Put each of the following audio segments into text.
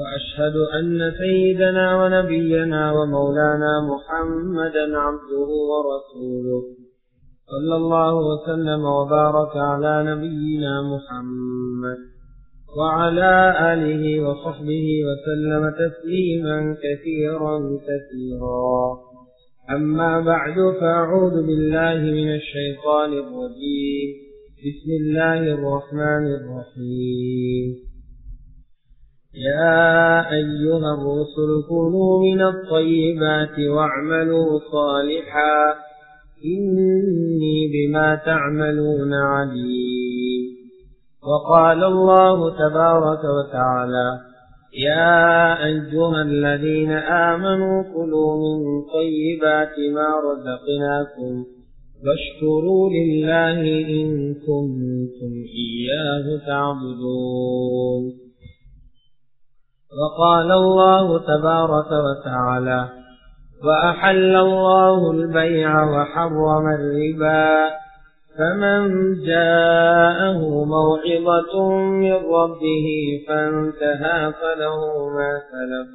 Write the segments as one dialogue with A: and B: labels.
A: وأشهد أن سيدنا ونبينا ومولانا محمدا عبده ورسوله صلى الله وسلم وبارك على نبينا محمد وعلى آله وصحبه وسلم تسليما كثيرا كثيرا. أما بعد فأعوذ بالله من الشيطان الرجيم. بسم الله الرحمن الرحيم. يا أيها الرسل كلوا من الطيبات واعملوا صالحا. إني بما تعملون عليم. وقال الله تبارك وتعالى يا أيها الذين آمنوا كلوا من طيبات ما رزقناكم واشكروا لله إن كنتم إياه تعبدون. وقال الله تبارك وتعالى وأحل الله البيع وحرم الربا فمن جاءه موعظة من ربه فانتهى فله ما سلف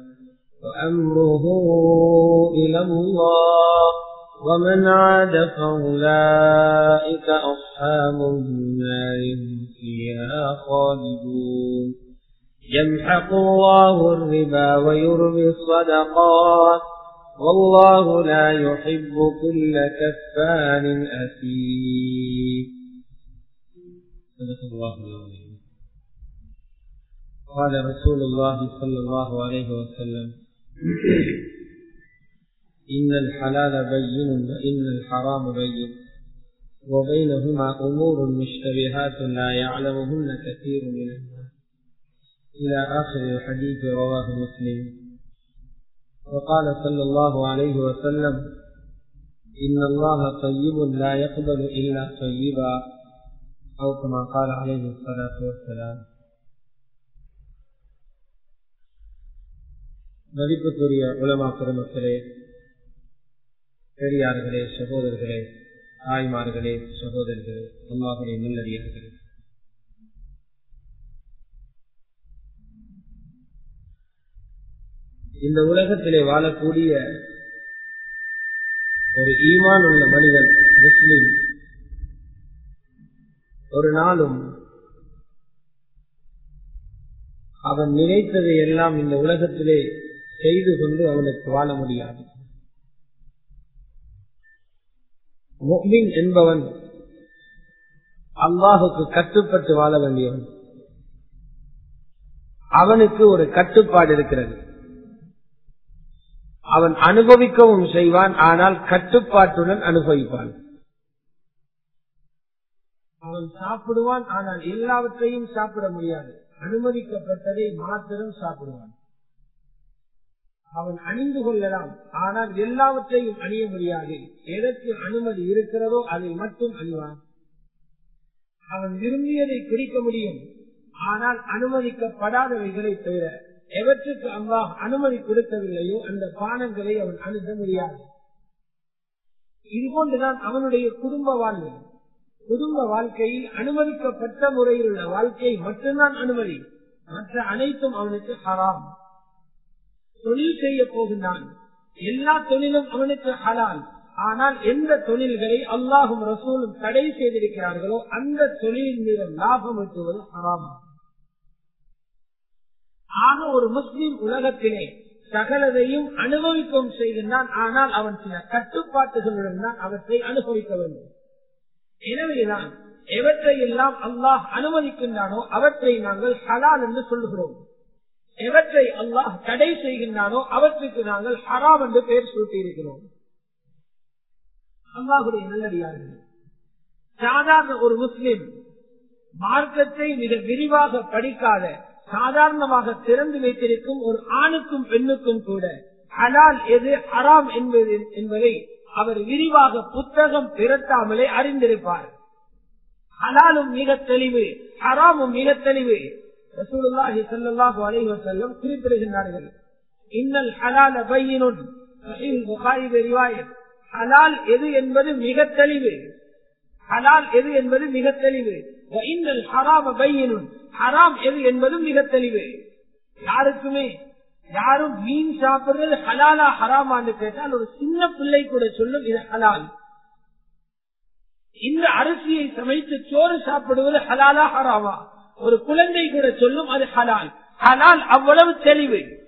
A: وأمره إلى الله ومن عاد فأولئك أصحاب النار فيها خالدون يمحق الله الربا ويربي الصدقات. والله لا يحب كل كفار أثيم. صدق الله العظيم. قال رسول الله صلى الله عليه وسلم إن الحلال بين وإن الحرام بين. وبينهما أمور مشتبهات لا يعلمهن كثير من الناس إلى آخر الحديث رواه مسلم وقال صلى الله عليه وسلم إن الله طيب لا يقبل إلا طيبا أو كما قال عليه الصلاة والسلام மதிப்புக்குரிய உலமா பெருமக்களே பெரியார்களே சகோதரர்களே தாய்மார்களே சகோதரர்களே அம்மாவுடைய நல்லடியார்களே இந்த உலகத்திலே வாழக்கூடிய ஒரு ஈமான் உள்ள மனிதன் முஸ்லிம். ஒரு நாளும் அவன் நினைத்ததை எல்லாம் இந்த உலகத்திலே செய்து கொண்டு அவனுக்கு வாழ முடியாது. முக்மின் என்பவன் அல்லாஹுக்கு கட்டுப்பட்டு வாழ வேண்டியவன். அவனுக்கு ஒரு கட்டுப்பாடு இருக்கிறது. அவன் அனுபவிக்கவும் செய்வான் ஆனால் கட்டுப்பாட்டுடன் அனுபவிப்பான். அவன் சாப்பிடுவான் ஆனால் எல்லாவற்றையும் சாப்பிட முடியாது. அனுமதிக்கப்பட்டதை மாத்திரம் சாப்பிடுவான். அவன் அணிந்து கொள்ளலாம் ஆனால் எல்லாவற்றையும் அணிய முடியாது. எதற்கு அனுமதி இருக்கிறதோ அதை மட்டும் அணிவான். அவன் விரும்பியதை குறிக்க முடியும் ஆனால் அனுமதிக்கப்படாதவைகளை தவிர எவற்றுக்கு அல்லாஹ் அனுமதி கொடுக்கவில்லையோ அந்த பானங்களை அவன் அணுக முடியாது. இதுபோன்றுதான் அவனுடைய குடும்ப வாழ்வு. குடும்ப வாழ்க்கையில் அனுமதிக்கப்பட்ட முறையில் உள்ள வாழ்க்கை மட்டும்தான் அனுமதி. மற்ற அனைத்தும் அவனுக்கு ஹராம். தொழில் செய்ய போகின்றான். எல்லா தொழிலும் அவனுக்கு ஹலால். ஆனால் எந்த தொழில்களை அல்லாஹும் ரசூலும் தடை செய்திருக்கிறார்களோ அந்த தொழிலின் மீது லாபம் எட்டுவது ஹராமாகும். ஆக ஒரு முஸ்லிம் உலகத்திலே சகலதையும் அனுபவிக்கவும் செய்கின்றான். ஆனால் அவன் சில கட்டுப்பாட்டுகளுடன் தான் அவற்றை அனுபவிக்க வேண்டும். எனவேதான் எவற்றை எல்லாம் அல்லாஹ் அனுமதிக்கின்றானோ அவற்றை நாங்கள் ஹலால் என்று சொல்லுகிறோம். எவற்றை அல்லாஹ் தடை செய்கின்றானோ அவற்றுக்கு நாங்கள் ஹராம் என்று பெயர் சூட்டியிருக்கிறோம் அல்லாஹுடைய நல்லடியார்கள் சாதாரண ஒரு முஸ்லிம் மார்க்கத்தை மிக விரிவாக படிக்காத
B: சாதாரணமாக திறந்து வைத்திருக்கும் ஒரு ஆணுக்கும் பெண்ணுக்கும் கூட ஹலால் எது ஹராம் என்பது என்பதை அவர் விரிவாக புத்தகம் திரட்டாமலே அறிந்திருப்பார். ஹலாலும் மிக தெளிவு ஹராமும் மிக தெளிவு. ரசூலுல்லாஹி ஸல்லல்லாஹு அலைஹி வஸல்லம் குறிப்பிடுகின்றார்கள். இன்னல் ஹலால பையினுன். சஹீஹ் புகாரி ரிவாயத். ஹலால் எது என்பது மிக தெளிவு. ஹலால் எது என்பது மிக தெளிவு. ஹராம் எது என்பதும் மிக தெளிவு. யாருக்குமே யாரும் மீன் சாப்பிடுறது ஹலாலா ஹராமான்னு கேட்டால் ஒரு சின்ன பிள்ளை கூட சொல்லும் இது ஹலால். இந்த அரிசியை சமைத்து சோறு சாப்பிடுவது ஹலாலா ஹராமா? ஒரு குழந்தை கூட சொல்லும் அது ஹலால். ஹலால் அவ்வளவு தெளிவு.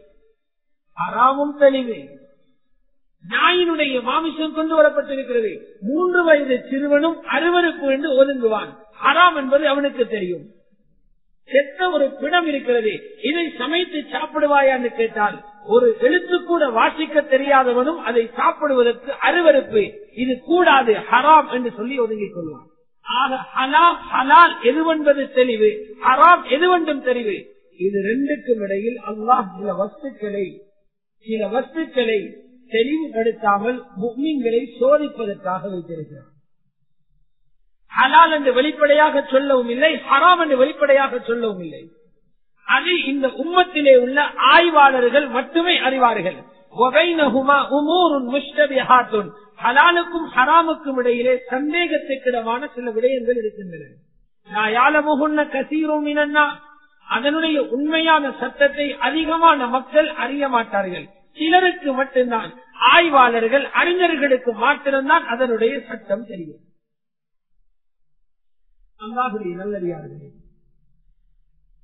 B: ஹராமும் தெளிவு. நாயினுடைய மாமிசம் கொண்டு வரப்பட்டிருக்கிறது. மூன்று வயது சிறுவனும் அறுவருக்கு என்று ஒதுங்குவான். அறாம் என்பது அவனுக்கு தெரியும். செத்த ஒரு பிடம் இருக்கிறது. இதை சமைத்து சாப்பிடுவாயா என்று கேட்டால் ஒரு எழுத்து கூட வாசிக்க தெரியாதவனும் அதை சாப்பிடுவதற்கு அருவறுப்பு இது கூடாது ஹராம் என்று சொல்லி ஒதுங்கிக் கொள்வான். ஆக ஹலால் எதுவென்பது தெளிவு? ஹராம் எதுவென்றும் தெளிவு இது ரெண்டுக்கும் இடையில் அல்லாஹ் சில வஸ்துக்களை சில வஸ்துக்களை தெளிவுபடுத்தாமல் முக்மீன்களை சோதிப்பதற்காக வைத்திருக்கிறார். ஹலால் என்று வெளிப்படையாக சொல்லவும் இல்லை ஹராம் என்று வெளிப்படையாக சொல்லவும் இல்லை. அது இந்த உம்மத்திலே உள்ள ஆய்வாளர்கள் மட்டுமே அறிவார்கள். ஹலாலுக்கும் ஹராமுக்கும் இடையிலே சந்தேகத்துக்கிடமான சில விடயங்கள் இருக்கின்றன. கசீரும் அதனுடைய உண்மையான சட்டத்தை அதிகமான மக்கள் அறிய மாட்டார்கள். சிலருக்கு மட்டும்தான். ஆய்வாளர்கள் அறிஞர்களுக்கு மாத்திரம்தான் அதனுடைய சட்டம் தெரியும். அல்லாஹுடைய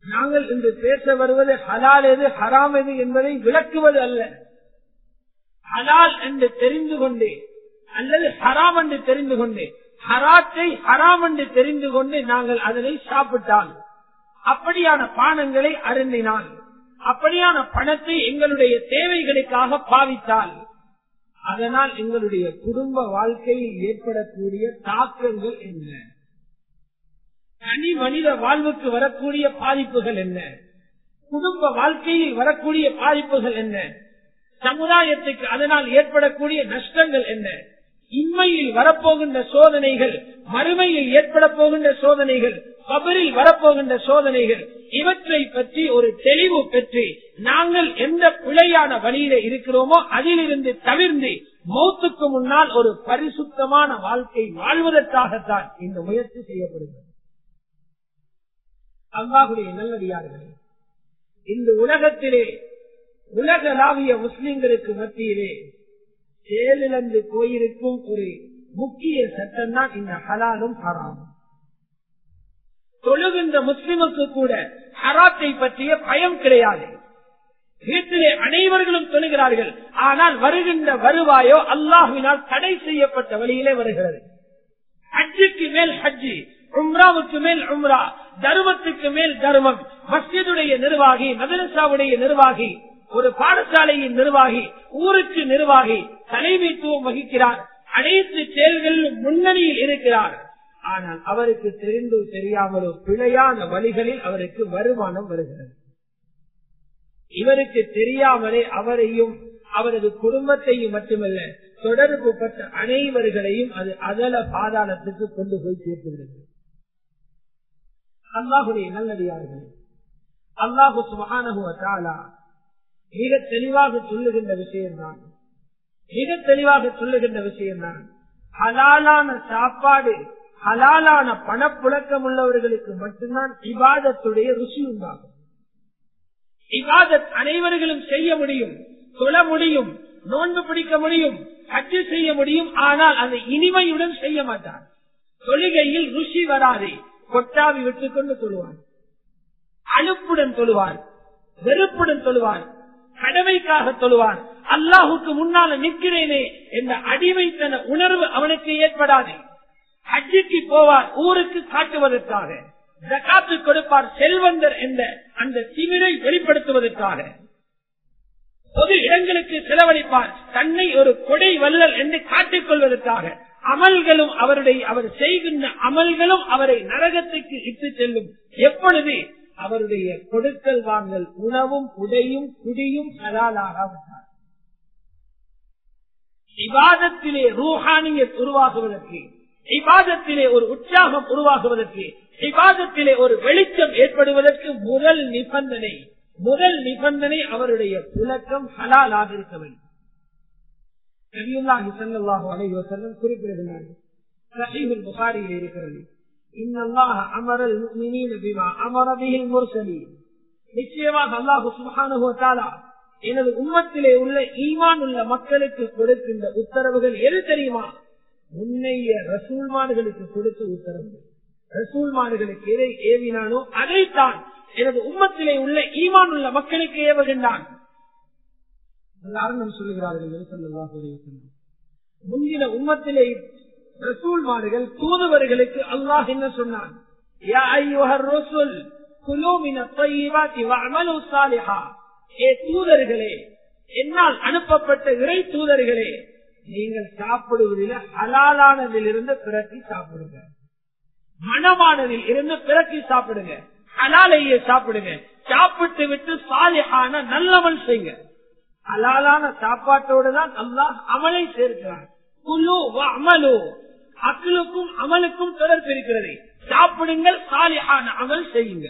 B: நாங்கள் இன்று பேச வருவது ஹலால் எது ஹராம் எது என்பதை விளக்குவது அல்ல. ஹலால் என்று தெரிந்து கொண்டு அல்லது ஹராம் என்று தெரிந்து கொண்டு ஹராத்தை ஹராம் என்று தெரிந்து கொண்டு நாங்கள் அதனை சாப்பிட்டால் அப்படியான பானங்களை அருந்தினான் அப்படியான பணத்தை எங்களுடைய தேவைகளுக்காக பாவித்தால் அதனால் எங்களுடைய குடும்ப வாழ்க்கையில் ஏற்படக்கூடிய தாக்கங்கள் என்ன? தனி மனித வாழ்வுக்கு வரக்கூடிய பாதிப்புகள் என்ன? குடும்ப வாழ்க்கையில் வரக்கூடிய பாதிப்புகள் என்ன? சமுதாயத்துக்கு அதனால் ஏற்படக்கூடிய நஷ்டங்கள் என்ன? இன்மையில் வரப்போகின்ற சோதனைகள் மறுமையில் ஏற்பட போகின்ற சோதனைகள் கபரில் வரப்போகின்ற சோதனைகள் இவற்றை பற்றி ஒரு தெளிவு பெற்று நாங்கள் எந்த பிழையான வழியில இருக்கிறோமோ அதிலிருந்து தவிர்ந்து மௌத்துக்கு முன்னால் ஒரு பரிசுத்தமான வாழ்க்கை வாழ்வதற்காகத்தான் இந்த முயற்சி செய்யப்படுகிறது. அல்லாஹுடைய நல்லடியார்களே இந்த உலகத்திலே உலகளாவிய முஸ்லிம்களுக்கு மத்தியிலே செயலிழந்து போயிருக்கும் ஒரு முக்கிய சட்டம் தான் இந்த ஹலாலும் ஹராமும். தொழுகின்ற முஸ்லிமுக்கு கூட ஹராத்தை பற்றிய பயம் கிடையாது. வீட்டிலே அனைவர்களும் தொழுகிறார்கள். ஆனால் வருகின்ற வருவாயோ அல்லாஹுவினால் தடை செய்யப்பட்ட வழியிலே வருகிறது. ஹஜ்ஜுக்கு மேல் ஹஜ்ஜி உம்ராவுக்கு மேல் உம்ரா தர்மத்துக்கு மேல் தர்மம் மஸ்ஜிதுடைய நிர்வாகி மதரசாவுடைய நிர்வாகி ஒரு பாடசாலையின் நிர்வாகி ஊருக்கு நிர்வாகி தலைமைத்துவம் வகிக்கிறார். அனைத்து செயல்களிலும் முன்னணியில் இருக்கிறார். ஆனால் அவருக்கு தெரிந்து தெரியாமலோ பிழையான வழிகளில் அவருக்கு வருமானம் வருகிறது. இவருக்கு தெரியாமலே அவரையும் அவரது குடும்பத்தையும் மட்டுமல்ல தொடர்பு பட்ட அனைவர்களையும் அது அகல பாதாளத்துக்கு கொண்டு போய் சேர்த்து அல்லாஹுடைய நல்லடியார்கள் அல்லாஹு சுகானகுவத்தாலா மிக தெளிவாக சொல்லுகின்ற விஷயம்தான் மிக தெளிவாக சொல்லுகின்ற விஷயம்தான் ஹலாலான சாப்பாடு ஹலாலான பணப்புழக்கம் உள்ளவர்களுக்கு மட்டும்தான் இவாதத்துடைய ருசி உண்டாகும். இவாதத் அனைவர்களும் செய்ய முடியும் தொழ முடியும் நோன்பு பிடிக்க முடியும் ஹஜ்ஜு செய்ய முடியும் ஆனால் அந்த இனிமையுடன் செய்ய மாட்டார். தொழுகையில் ருசி வராது கொட்டாவி விட்டுக் கொண்டு தொழுவார். அழுப்புடன் தொழுவார் வெறுப்புடன் தொழுவார் கடமைக்காக தொழுவான் அல்லாஹுக்கு முன்னால நிற்கிறேனே என்ற அடிமைத்தன உணர்வு அவனுக்கு ஏற்படாது. ஹஜ்ஜுக்கு போவார் ஊருக்கு காட்டுவதற்காக. ஜக்காத்து கொடுப்பார் செல்வந்தர் என்ற அந்த திமிரை வெளிப்படுத்துவதற்காக. பொது இடங்களுக்கு செலவழிப்பார். தன்னை ஒரு கொடை வல்லல் என்று காட்டிக் கொள்வதற்காக. அமல்களும் அவருடைய அவர் செய்கின்ற அமல்களும் அவரை நரகத்துக்கு இட்டு செல்லும். எப்பொழுது? அவருடைய கொடுக்கல் வாங்கல் உணவும் உடையும் குடியும் ஹலாலாகாவிட்டார் விவாதத்திலே ரூஹானியத் உருவாகுவதற்கு இபாதத்திலே ஒரு உற்சாகம் உருவாகுவதற்கு இபாதத்திலே ஒரு வெளிச்சம் ஏற்படுவதற்கு முதல் நிபந்தனை முதல் நிபந்தனை அவருடைய புழக்கம் ஹலாலாக இருக்க வேண்டும். நபியுல்லாஹி ஸல்லல்லாஹு அலைஹி வஸல்லம் குறிப்பிடுகிறார்கள் சஹீஹுல் புகாரியில் இருக்கிறது. இன்னல்லாஹ அமரல் முஃமினீன பிமா அமர பிஹில் முர்சலீன். நிச்சயமாக அல்லாஹ் சுப்ஹானஹு வ தஆலா எனது உம்மத்திலே உள்ள ஈமான் உள்ள மக்களுக்கு கொடுக்கின்ற உத்தரவுகள் எது தெரியுமா? முன்னைய ரசூல்மான்களுக்கு உத்தரவு. ரசூல் ரசூல்மான்களுக்கு எதை ஏவினானோ அதைத்தான் எனது உம்மத்திலே உள்ள ஈமான் உள்ள மக்களுக்கு ஏவுகின்றான். உதாரணம் சொல்லுகிறார்கள் முந்தின உம்மத்திலே ரசூல்மார்கள் தூதுவர்களுக்கு அல்லாஹ் என்ன சொன்னான்? தூதர்களே என்னால் அனுப்பப்பட்ட இறை தூதர்களே நீங்கள் சாப்பிடுவதில் ஹலாலானதில் இருந்து பிறக்கி சாப்பிடுங்க. மனமானதில் இருந்து பிறக்கி சாப்பிடுங்க. ஹலாலையே சாப்பிடுங்க. சாப்பிட்டு விட்டு சாலிஹான நல்லவன் செய்யுங்க. ஹலாலான சாப்பாட்டோடு தான் அல்லாஹ் அமலை சேர்க்கிறான். குழு அமலு. அக்களுக்கும் அமலுக்கும் தொடர்பு இருக்கிறது. சாப்பிடுங்கள் சாலிஹான அமல் செய்யுங்க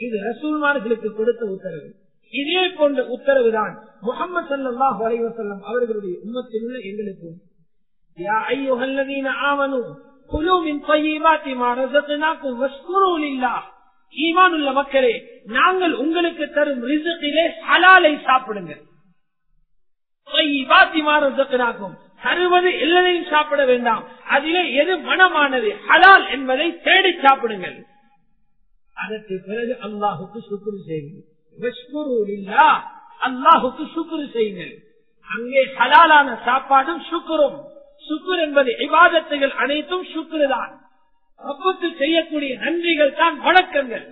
B: இது ரசூல்மார்களுக்கு கொடுத்த உத்தரவு. இதே போன்ற உத்தரவு தான் முகமது சல்லாஹ் அலைவசல்லம் அவர்களுடைய உண்மத்தில் உள்ள எங்களுக்கும் ஈமானுள்ள மக்களே நாங்கள் உங்களுக்கு தரும் ரிசத்திலே ஹலாலை சாப்பிடுங்க தருவது எல்லாரையும் சாப்பிட வேண்டாம். அதிலே எது மனமானது ஹலால் என்பதை தேடி சாப்பிடுங்கள். அதற்கு பிறகு அல்லாஹுக்கு சுக்குரு செய்யுங்கள். அல்லாஹுக்கு சுக்குரு செய்யுங்கள். அங்கே ஹலாலான சாப்பாடும் சுக்குரும் சுக்குர் என்பது இவாதத்துகள் அனைத்தும் சுக்குரு தான் ரப்புக்கு செய்யக்கூடிய நன்றிகள் தான் வணக்கங்கள்.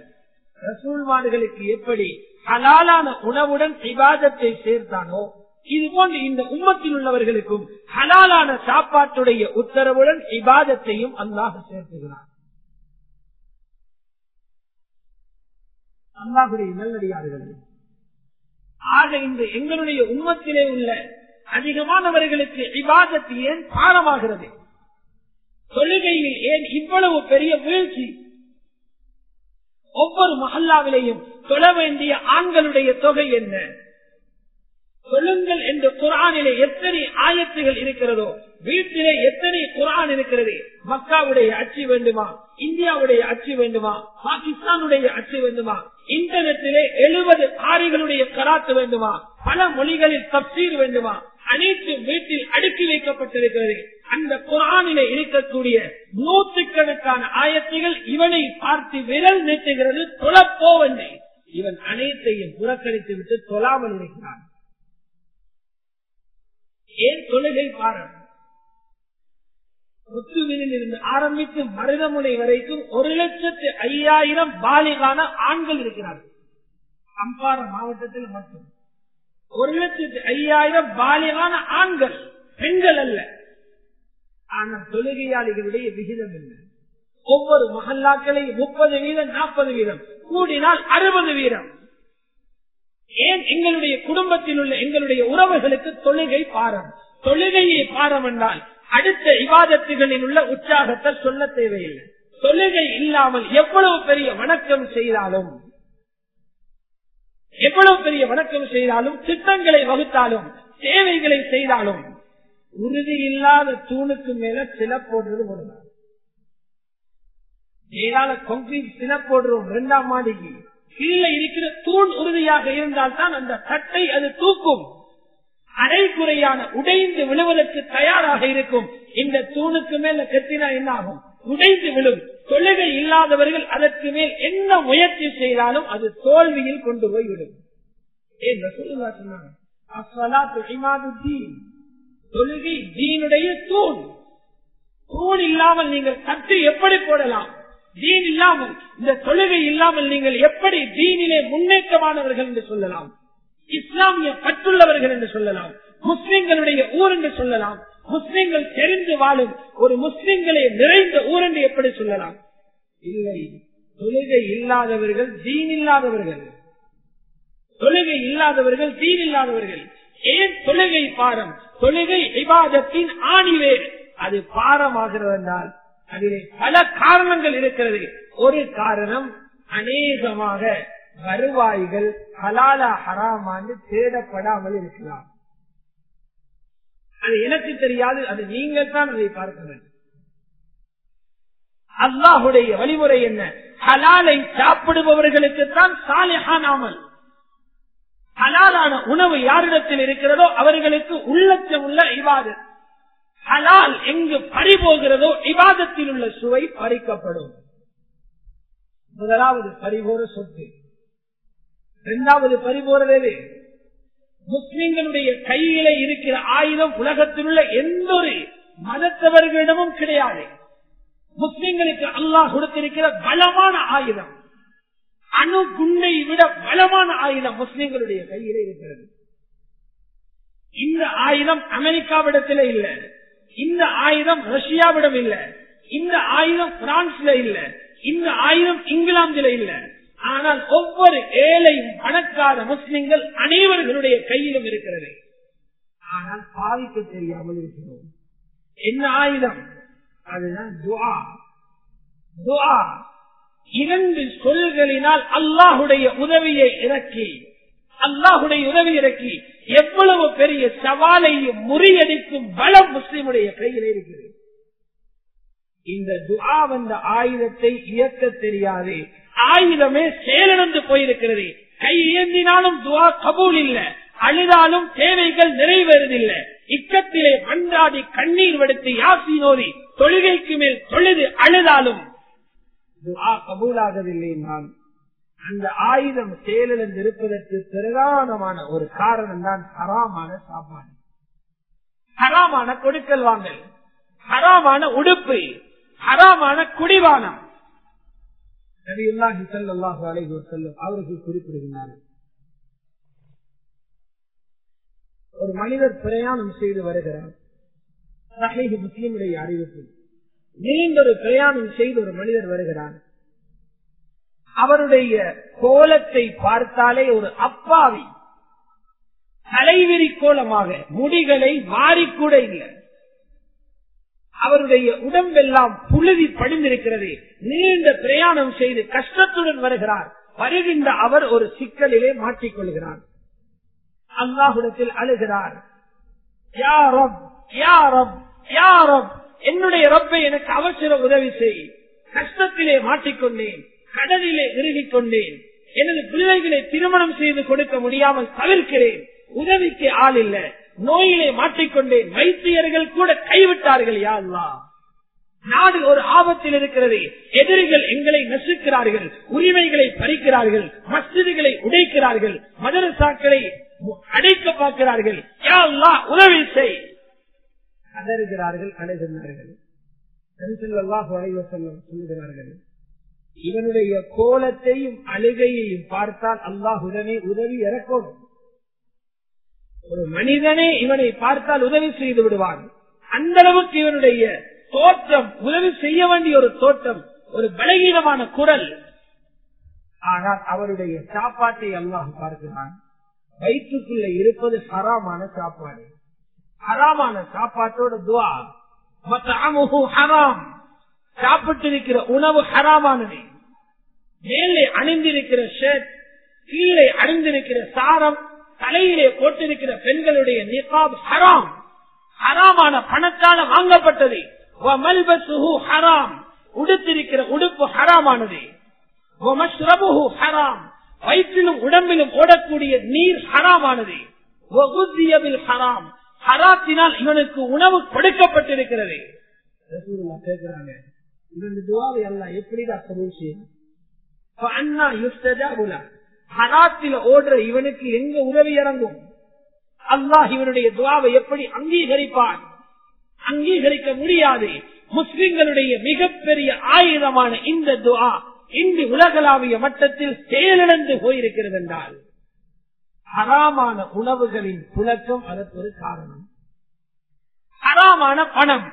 B: ரசூல்மார்களுக்கு எப்படி ஹலாலான உணவுடன் இவாதத்தை சேர்த்தானோ இது போன்று இந்த உம்மத்தில் உள்ளவர்களுக்கும் ஹலாலான சாப்பாட்டுடைய உத்தரவுடன் இபாதத்தையும் அல்லாஹ் சேர்த்துகிறார் அல்லாஹுடைய நல்லடியார்கள் ஆக இன்று எங்களுடைய உண்மத்திலே உள்ள அதிகமானவர்களுக்கு விவாதத்து ஏன் பாரமாகிறது? தொழுகையில் ஏன் இவ்வளவு பெரிய வீழ்ச்சி? ஒவ்வொரு மஹல்லாவிலையும் தொழ வேண்டிய ஆண்களுடைய தொகை என்ன? சொல்லுங்கள் என்று குரானிலே எத்தனை ஆயத்துகள் இருக்கிறதோ வீட்டிலே எத்தனை குரான் இருக்கிறது? மக்காவுடைய அச்சு வேண்டுமா? இந்தியாவுடைய அச்சு வேண்டுமா? பாகிஸ்தானுடைய அச்சு வேண்டுமா? இன்டர்நெட்டிலே எழுபது ஆரிகளுடைய கராத்து வேண்டுமா? பல மொழிகளில் தப்சீர் வேண்டுமா? அனைத்து வீட்டில் அடுக்கி வைக்கப்பட்டிருக்கிறது. அந்த குரானிலே இருக்கக்கூடிய நூற்றுக்கணக்கான ஆயத்துகள் இவனை பார்த்து விரல் நீட்டுகிறது தொழப்போவென்று இவன் அனைத்தையும் புறக்கணித்து விட்டு தொழாமல் இருக்கிறான். ஏன் தொழுகை பாரம் முத்துவினில் இருந்து ஆரம்பித்து மருதமுனை வரைக்கும் ஒரு லட்சத்து ஐயாயிரம் பாலிகான ஆண்கள் இருக்கிறார்கள். அம்பார மாவட்டத்தில் மட்டும். ஒரு லட்சத்து ஐயாயிரம் பாலிகான ஆண்கள் பெண்கள் அல்ல. ஆனால் தொழுகையாளிகளுடைய விகிதம் என்ன? ஒவ்வொரு மகல்லாக்களையும் முப்பது வீதம் நாற்பது வீதம் கூடினால் அறுபது வீதம். ஏன் எங்களுடைய குடும்பத்தில் உள்ள எங்களுடைய உறவுகளுக்கு தொழுகை பாரம்? தொழுகையை பாரம் என்றால் அடுத்த விவாதத்துகளில் உள்ள உற்சாகத்தை சொல்ல தேவையில்லை. தொழுகை இல்லாமல் எவ்வளவு பெரிய வணக்கம் செய்தாலும் எவ்வளவு பெரிய வணக்கம் செய்தாலும் திட்டங்களை வகுத்தாலும் சேவைகளை செய்தாலும் உறுதி இல்லாத தூணுக்கு மேல சில போடுறது ஒன்றுதான் ஏதால கொங்கிரீட் சில போடுறோம் இரண்டாம் மாடிக்கு. கீழே இருக்கிற தூண் உறுதியாக இருந்தால் தான் அந்த தட்டை அது தூக்கும். அரைக்குறையான உடைந்து விழுவதற்கு தயாராக இருக்கும். இந்த தூணுக்கு மேல கத்தினா என்ன ஆகும் உடைந்து விழும். தொழுகை இல்லாதவர்கள் அதற்கு மேல் என்ன முயற்சி செய்தாலும் அது தோல்வியில் கொண்டு போய் விடும் தொழுகை தீனுடைய தூண். தூண் இல்லாமல் நீங்கள் கட்டு எப்படி போடலாம்? தீன் இல்லாமல் இந்த தொழுகை இல்லாமல் நீங்கள் எப்படி தீனிலே முன்னேற்றமானவர்கள் என்று சொல்லலாம்? இஸ்லாமிய பற்றுள்ளவர்கள் என்று சொல்லலாம். முஸ்லிம்களுடைய ஊர் என்று சொல்லலாம். முஸ்லிம்கள் தெரிந்து வாழும் ஒரு முஸ்லிம்களை நிறைந்த ஊர் என்று எப்படி சொல்லலாம்? இல்லை. தொழுகை இல்லாதவர்கள் தீன் இல்லாதவர்கள். தொழுகை இல்லாதவர்கள் தீன் இல்லாதவர்கள். ஏன் தொழுகை பாரம்? தொழுகை விவாதத்தின் ஆணிவேர். அது பாரமாகிறது என்றால் அதிலே பல காரணங்கள் இருக்கிறது. ஒரு காரணம் அநேகமாக வருவாய்கள் ஹலாலா ஹராமான்னு தேடப்படாமல் இருக்கலாம். அது எனக்கு தெரியாது அது நீங்கள் தான் அதை பார்க்க வேண்டும். அல்லாஹுடைய வழிமுறை என்ன? ஹலாலை சாப்பிடுபவர்களுக்கு தான் சாலிஹான் அமல். ஹலாலான உணவு யாரிடத்தில் இருக்கிறதோ அவர்களுக்கு உள்ளச்சம் உள்ள இவாதத் ஹலால் எங்கு பறிபோகிறதோ விவாதத்தில் உள்ள சுவை பறிக்கப்படும். முதலாவது பறிபோற சொத்து. இரண்டாவது பறிபோறது முஸ்லிம்களுடைய கையில இருக்கிற ஆயுதம் உலகத்தில் உள்ள எந்த ஒரு மதத்தவர்களிடமும் கிடையாது. முஸ்லிம்களுக்கு அல்லாஹ் கொடுத்திருக்கிற பலமான ஆயுதம். அணு குண்டை விட பலமான ஆயுதம் முஸ்லிம்களுடைய கையில இருக்கிறது. இந்த ஆயுதம் அமெரிக்காவிடத்தில இல்லை. இந்த ஆயுதம் ரஷ்யாவிடம் இல்ல. இந்த ஆயுதம் பிரான்ஸ்ல இல்ல. இந்த ஆயுதம் இங்கிலாந்துல இல்ல. ஆனால் ஒவ்வொரு ஏழையும் பணக்கார முஸ்லிம்கள் அனைவர்களுடைய கையிலும் இருக்கிறது. ஆனால் பாதிக்க தெரியாமல் இருக்கிறோம். என்ன ஆயுதம்? அதுதான் துவா துவா இரண்டு சொல்களினால் அல்லாஹுடைய உதவியை இறக்கி அல்லாஹுடைய உதவி இறக்கி எவ்வளவு பெரிய சவாலையும் முறியடிக்கும் பலம் முஸ்லிமுடைய கையில் இருக்கிறது. இந்த துஆ வந்த ஆயுதத்தை இயக்க தெரியாது ஆயுதமே செயலிழந்து போயிருக்கிறது. கை ஏந்தினாலும் துவா கபூல் இல்ல அழுதாலும் தேவைகள் நிறைவேறதில்லை. இக்கத்திலே மன்றாடி கண்ணீர் வடுத்து யாசினோதி தொழுகைக்கு மேல் தொழுது அழுதாலும் துவா கபூலாகவில்லை நான். அந்த ஆயுதம் செயலிழந்து இருப்பதற்கு பிரதானமான ஒரு காரணம் தான் ஹராமான சாப்பாடு. ஹராமான கொடுக்கல் வாங்கல் ஹராமான உடுப்பு ஹராமான குடிவானம் நபியுல்லாஹி அலைஹி அவர்கள் குறிப்பிடுகிறார்கள் ஒரு மனிதர் பிரயாணம் செய்து வருகிறார். சஹீஹ் முஸ்லிமுடைய அறிவிப்பு. நீண்ட ஒரு பிரயாணம் செய்து ஒரு மனிதர் வருகிறார். அவருடைய கோலத்தை பார்த்தாலே ஒரு அப்பாவி. தலைவிரி கோலமாக முடிகளை வாரிக்கூட இல்லை. அவருடைய உடம்பெல்லாம் புழுதி படிந்திருக்கிறது நீண்ட பிரயாணம் செய்து கஷ்டத்துடன் வருகிறார். வருகின்ற அவர் ஒரு சிக்கலிலே மாட்டிக்கொள்கிறார். அல்லாஹுடத்தில் அழுகிறார். யாரம் யாரம் யாரம் என்னுடைய ரப்பை எனக்கு அவசர உதவி செய். கஷ்டத்திலே மாட்டிக்கொண்டேன். கடலிலே இறுகிக் கொண்டேன் எனது பிள்ளைகளை திருமணம் செய்து கொடுக்க முடியாமல் தவிர்க்கிறேன். உதவிக்கு ஆள் இல்ல. நோயிலே மாற்றிக்கொண்டேன் வைத்தியர்கள் கூட கைவிட்டார்கள் யா நாடு ஒரு ஆபத்தில் இருக்கிறது. எதிரிகள் எங்களை நசுக்கிறார்கள். உரிமைகளை பறிக்கிறார்கள். மசிதிகளை உடைக்கிறார்கள். மதரசாக்களை அடைக்க பார்க்கிறார்கள். யா உதவி செய். கதறுகிறார்கள் அணுகிறார்கள் சொல்லுகிறார்கள். இவனுடைய கோலத்தையும் அழுகையையும் பார்த்தால் அல்லாஹ் உடனே உதவி இறக்கும். ஒரு மனிதனே இவனை பார்த்தால் உதவி செய்து விடுவான். அந்த அளவுக்கு இவனுடைய தோற்றம் உதவி செய்ய வேண்டிய ஒரு தோற்றம் ஒரு பலகீனமான குரல். ஆனால் அவருடைய சாப்பாட்டை அல்லாஹ் பார்க்கிறான். வயிற்றுக்குள்ள இருப்பது ஹராமான சாப்பாடு. ஹராமான சாப்பாட்டோட துவா. ஹராம். சாப்பிட்டிருக்கிற உணவு ஹராமானது. மேலே அணிந்திருக்கிற ஷர்ட் கீழே அணிந்திருக்கிற சாரம் தலையிலே போட்டிருக்கிற பெண்களுடைய நிகாப் ஹராம் ஹராமான பணத்தால வாங்கப்பட்டது. ஹராம். உடுத்திருக்கிற உடுப்பு ஹராமானது. ஹராம். வயிற்றிலும் உடம்பிலும் ஓடக்கூடிய நீர் ஹராமானது. ஹராம். ஹராத்தினால் இவனுக்கு உணவு கொடுக்கப்பட்டிருக்கிறது. கேட்கிறாங்க இவன் துவாவை அல்ல எப்படிதான் கபூல் செய்யணும் ஹராத்தில ஓடுற இவனுக்கு எங்க உதவி இறங்கும்? அல்லாஹ் இவனுடைய துவாவை எப்படி அங்கீகரிப்பான்? அங்கீகரிக்க முடியாது. முஸ்லிம்களுடைய மிகப்பெரிய ஆயுதமான இந்த துவா இன்று உலகளாவிய மட்டத்தில் செயலிழந்து போயிருக்கிறது என்றால் அறாமான உணவுகளின் புழக்கம் அதற்கு ஒரு காரணம். ஹராமான பணம்.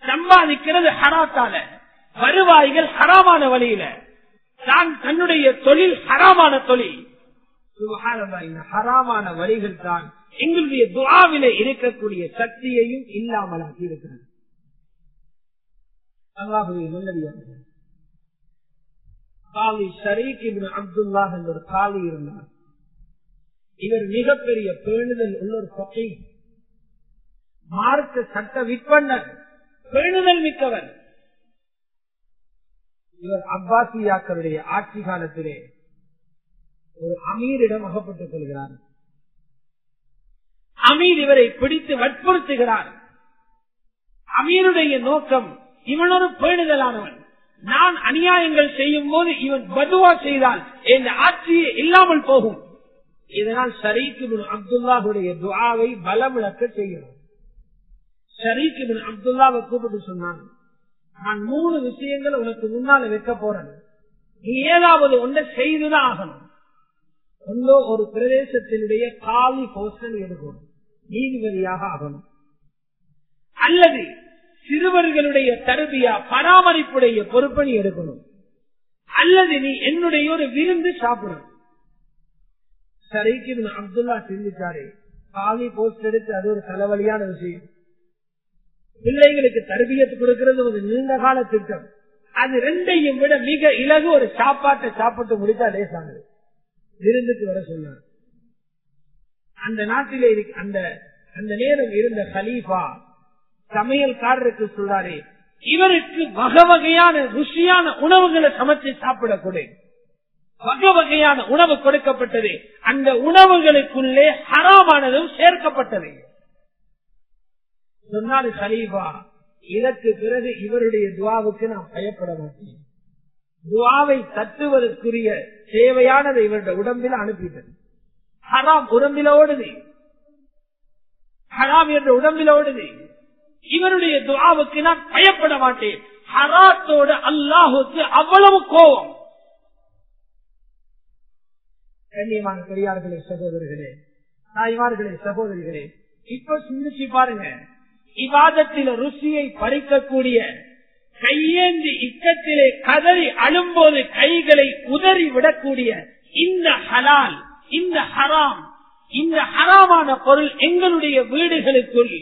B: சம்பாதிக்கிறது ஹராத்தால. வருவாய்கள் ஹராமான வழியில. தான் தன்னுடைய தொழில் ஹராமான தொழில். ஹராமான வழிகள் தான் எங்களுடைய துவாவில இருக்கக்கூடிய சக்தியையும் இல்லாமல் இருக்கிறது. அல்லாஹுடைய நல்லடியார்கள் காலி ஷரீக் இப்னு என்ற ஒரு காலி இருந்தார். இவர் மிகப்பெரிய பேணுதல் உள்ள ஒரு பகை மார்க்க சட்ட விற்பனர் பேணுதல் மிக்கவர். இவர் அப்பாசியாக்களுடைய ஆட்சி காலத்திலே ஒரு அமீரிடம் அகப்பட்டுக் கொள்கிறார். அமீர் இவரை பிடித்து வற்புறுத்துகிறார். அமீருடைய நோக்கம் இவன் ஒரு பேணுதலானவன். நான் அநியாயங்கள் செய்யும் போது இவன் பதுவா செய்தால் என் ஆட்சியே இல்லாமல் போகும். இதனால் ஷரீக்கு அப்துல்லாவுடைய துவாவை பலமிழக்க செய்கிறோம். ஷரீக்கு அப்துல்லாவை கூப்பிட்டு சொன்னான் நான் மூணு விஷயங்கள் உனக்கு முன்னால வைக்க போறேன். நீ ஏதாவது ஒன்றை செய்துதான் ஆகணும். ஒன்றோ ஒரு பிரதேசத்தினுடைய காவி போஸ்டன் எடுக்கணும். நீதிபதியாக ஆகணும். அல்லது சிறுவர்களுடைய தருவியா பராமரிப்புடைய பொறுப்பணி எடுக்கணும். அல்லது நீ என்னுடைய ஒரு விருந்து சாப்பிடணும். சரிக்கு அப்துல்லா சிந்திச்சாரு காவி போஸ்ட் எடுத்து அது ஒரு தலைவலியான விஷயம். பிள்ளைகளுக்கு தருவியத்து கொடுக்கிறது ஒரு நீண்ட கால திட்டம். அது ரெண்டையும் விட மிக இலகு ஒரு சாப்பாட்டை சாப்பிட்டு முடித்தா லேசானது. விருந்துக்கு வர சொன்னார். அந்த நாட்டிலே அந்த அந்த நேரம் இருந்த ஹலீஃபா சமையல்காரருக்கு சொல்றாரு இவருக்கு வகை வகையான ருசியான உணவுகளை சமைச்சு சாப்பிடக்கூடாது வகை வகையான உணவு கொடுக்கப்பட்டது. அந்த உணவுகளுக்குள்ளே ஹராமானதும் சேர்க்கப்பட்டது. சொன்னாரு சலீபா இதற்கு பிறகு இவருடைய துவாவுக்கு நான் பயப்பட மாட்டேன். துவாவை தட்டுவதற்குரிய தேவையானது இவருடைய உடம்பில் அனுப்பிட்டது ஹராம் உடம்பில ஓடுது ஹராம் என்ற உடம்பில ஓடுது இவருடைய துவாவுக்கு நான் பயப்பட மாட்டேன். ஹராத்தோட அல்லாஹுக்கு அவ்வளவு கோபம். கண்ணியமான பெரியார்களே சகோதரர்களே தாய்மார்களே சகோதரிகளே இப்ப சிந்திச்சு பாருங்க. இவாதத்தில ருசியை பறிக்கக்கூடிய கையேந்தி இக்கத்திலே கதறி அழும்போது கைகளை உதறி விடக்கூடிய இந்த ஹலால் இந்த ஹராம் இந்த ஹராமான பொருள் எங்களுடைய வீடுகளுக்குள்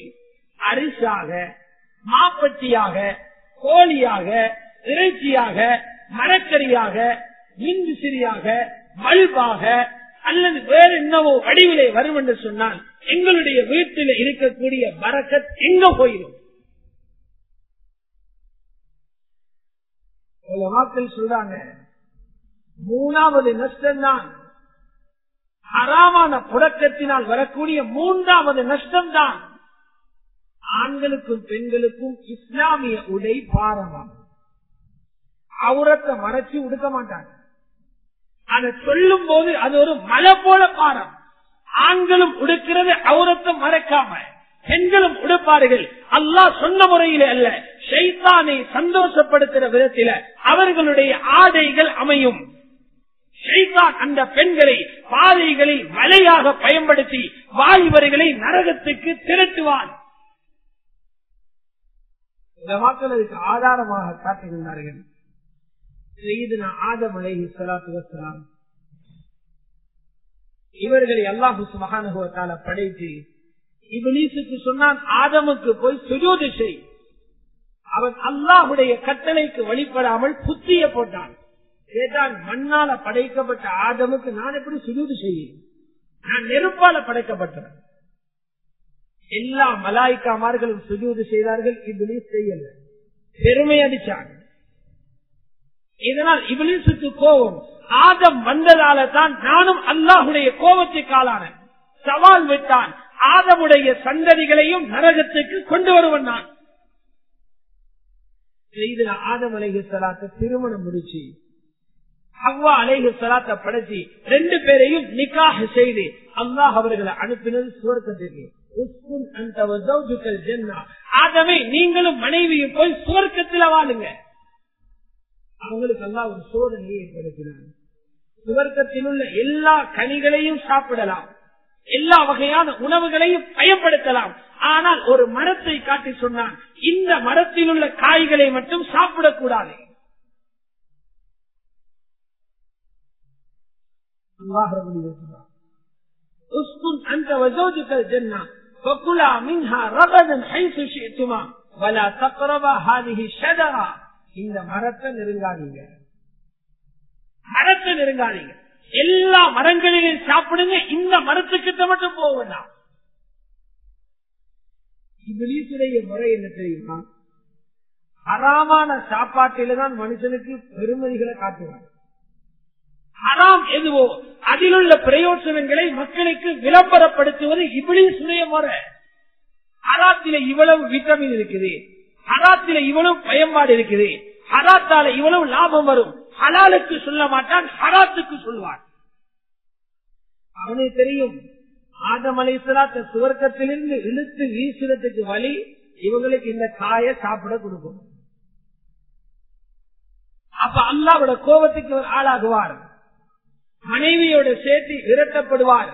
B: அரிசாக மாப்பட்டியாக கோழியாக இறைச்சியாக மரக்கறியாக மின்விசிறியாக மல்பாக அல்லது வேறு என்னவோ வடிவிலே வரும் என்று சொன்னால் எங்களுடைய வீட்டில் இருக்கக்கூடிய பறக்கத் எங்க போயிடும்? மக்கள் சொல்றாங்க மூணாவது நஷ்டம் தான் அறாமான புழக்கத்தினால் வரக்கூடிய மூன்றாவது நஷ்டம் தான் ஆண்களுக்கும் பெண்களுக்கும் இஸ்லாமிய உடை பாரமாகும். அவுரத்தை மறைச்சு உடுக்க மாட்டாங்க. அதை சொல்லும் போது அது ஒரு மலை போல பாரம். ஆண்களும் உடுக்கிறது அவுரத்தை மறைக்காம. பெண்களும் உடுப்பார்கள் அல்லாஹ் சொன்ன முறையில அல்ல ஷைத்தானை சந்தோஷப்படுத்துற விதத்தில அவர்களுடைய ஆடைகள் அமையும். ஷைத்தான் அந்த பெண்களை பாதைகளில் வலையாக பயன்படுத்தி வாலிபர்களை நரகத்துக்கு திரட்டுவான். இந்த ஆதாரமாக காட்டுகின்றார்கள் செய்தனா ஆதம் அலைஹி இவர்களை அல்லாஹு மகானுகத்தால படைத்து இபிலீசுக்கு சொன்னான் ஆதமுக்கு போய் சுஜூது செய். அவன் அல்லாஹுடைய கட்டளைக்கு வழிபடாமல் புத்திய போட்டான். கேட்டான் மண்ணால படைக்கப்பட்ட ஆதமுக்கு நான் எப்படி சுஜூது செய்ய நான் நெருப்பால படைக்கப்பட்டவன். எல்லா மலாய்க்காமார்களும் சுஜூது செய்தார்கள் இபிலீஸ் செய்யல. பெருமை அடிச்சான். இதனால் இபிலிசுக்கு கோபம். ஆதம் வந்ததால தான் நானும் அல்லாஹுடைய கோபத்துக்காலான சவால் விட்டான். ஆதமுடைய சந்ததிகளையும் நரகத்துக்கு கொண்டு வருவன் நான். இதுல ஆதம் அலைகலாத்த திருமணம் முடிச்சு அவ்வா அலைஹி சலாத்த படைச்சி ரெண்டு பேரையும் நிக்காக செய்து அல்லாஹ் அவர்களை அனுப்பினது சுவர்க்கத்திற்கு. உஸ்குன் அந்த ஜென்னா. ஆதமே நீங்களும் மனைவியும் போய் சுவர்க்கத்துல வாழுங்க. அவங்களுக்கு எல்லாம் ஒரு சோதனையை ஏற்படுத்தினார். சுவர்க்கத்தில் உள்ள எல்லா கனிகளையும் சாப்பிடலாம். எல்லா வகையான உணவுகளையும் பயன்படுத்தலாம். ஆனால் ஒரு மரத்தை காட்டி சொன்னான் இந்த மரத்தில் உள்ள காய்களை மட்டும் சாப்பிடக்கூடாது. அல்லாஹ் இந்த மரத்தை நெருங்காதீங்க. மரத்தை நெருங்காதீங்க. எல்லா மரங்களிலும் சாப்பிடுங்க. இந்த மரத்துக்கிட்ட மட்டும் போகண்டா இபிலிசுடைய முறை என்ன தெரியுமா? அறாமான சாப்பாட்டில தான் மனுஷனுக்கு பெருமதிகளை காட்டுவாங்க. அறாம் எதுவோ? அதிலுள்ள பிரயோசனங்களை மக்களுக்கு விளம்பரப்படுத்துவது இபிலிசுடைய முறை. அறாத்தில இவ்வளவு விட்டமின் இருக்குது. ஹராத்தில இவ்வளவு பயன்பாடு இருக்குது. ஹராத்தால இவ்வளவு லாபம் வரும். ஹலாலுக்கு சொல்ல மாட்டான் ஹராத்துக்கு சொல்வான். அவனுக்கு தெரியும் ஆதம் அலைசலாத்த சுவர்க்கத்திலிருந்து இழுத்து வீசுறதுக்கு வழி இவங்களுக்கு இந்த காய சாப்பிட கொடுக்கும். அப்ப அல்லாவோட கோபத்துக்கு ஆளாகுவார். மனைவியோட சேர்த்து விரட்டப்படுவார்.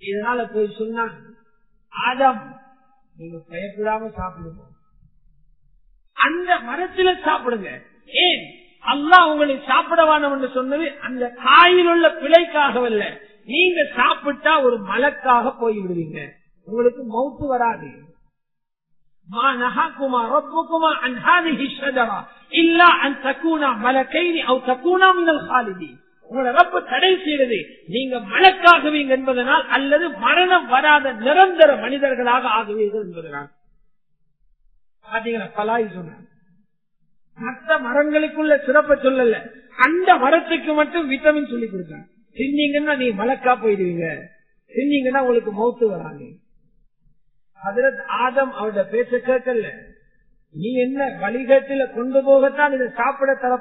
B: இதனால போய் சொன்னான் ஆதம் நீங்க பயப்படாம சாப்பிடுங்க. அந்த மரத்துல சாப்பிடுங்க. ஏன்? அல்லா உங்களை சாப்பிடவானவன் சொன்னது அந்த காயில் உள்ள பிழைக்காகவல்ல நீங்க சாப்பிட்டா ஒரு மலக்காக போய்விடுவீங்க. உங்களுக்கு மவுத்து வராது. தடை செய்யறது நீங்க மலக்காகுவீங்க என்பதனால் அல்லது மரணம் வராத நிரந்தர மனிதர்களாக ஆகுவீர்கள் என்பதனால் பாத்தீங்கன்னா பலாய் சொன்னார். மற்ற மரங்களுக்குள்ள சிறப்ப சொல்லல. அந்த மரத்துக்கு மட்டும் விட்டமின் சொல்லி கொடுத்தாங்க தின்னீங்கன்னா நீ மலக்கா போயிடுவீங்க. சின்னீங்கன்னா உங்களுக்கு மௌத்து வராங்க. அதில் ஆதம் அவட பேச கேட்கல. நீ என்ன வழிகட்டில கொண்டு போகத்தான் இதை சாப்பிட தர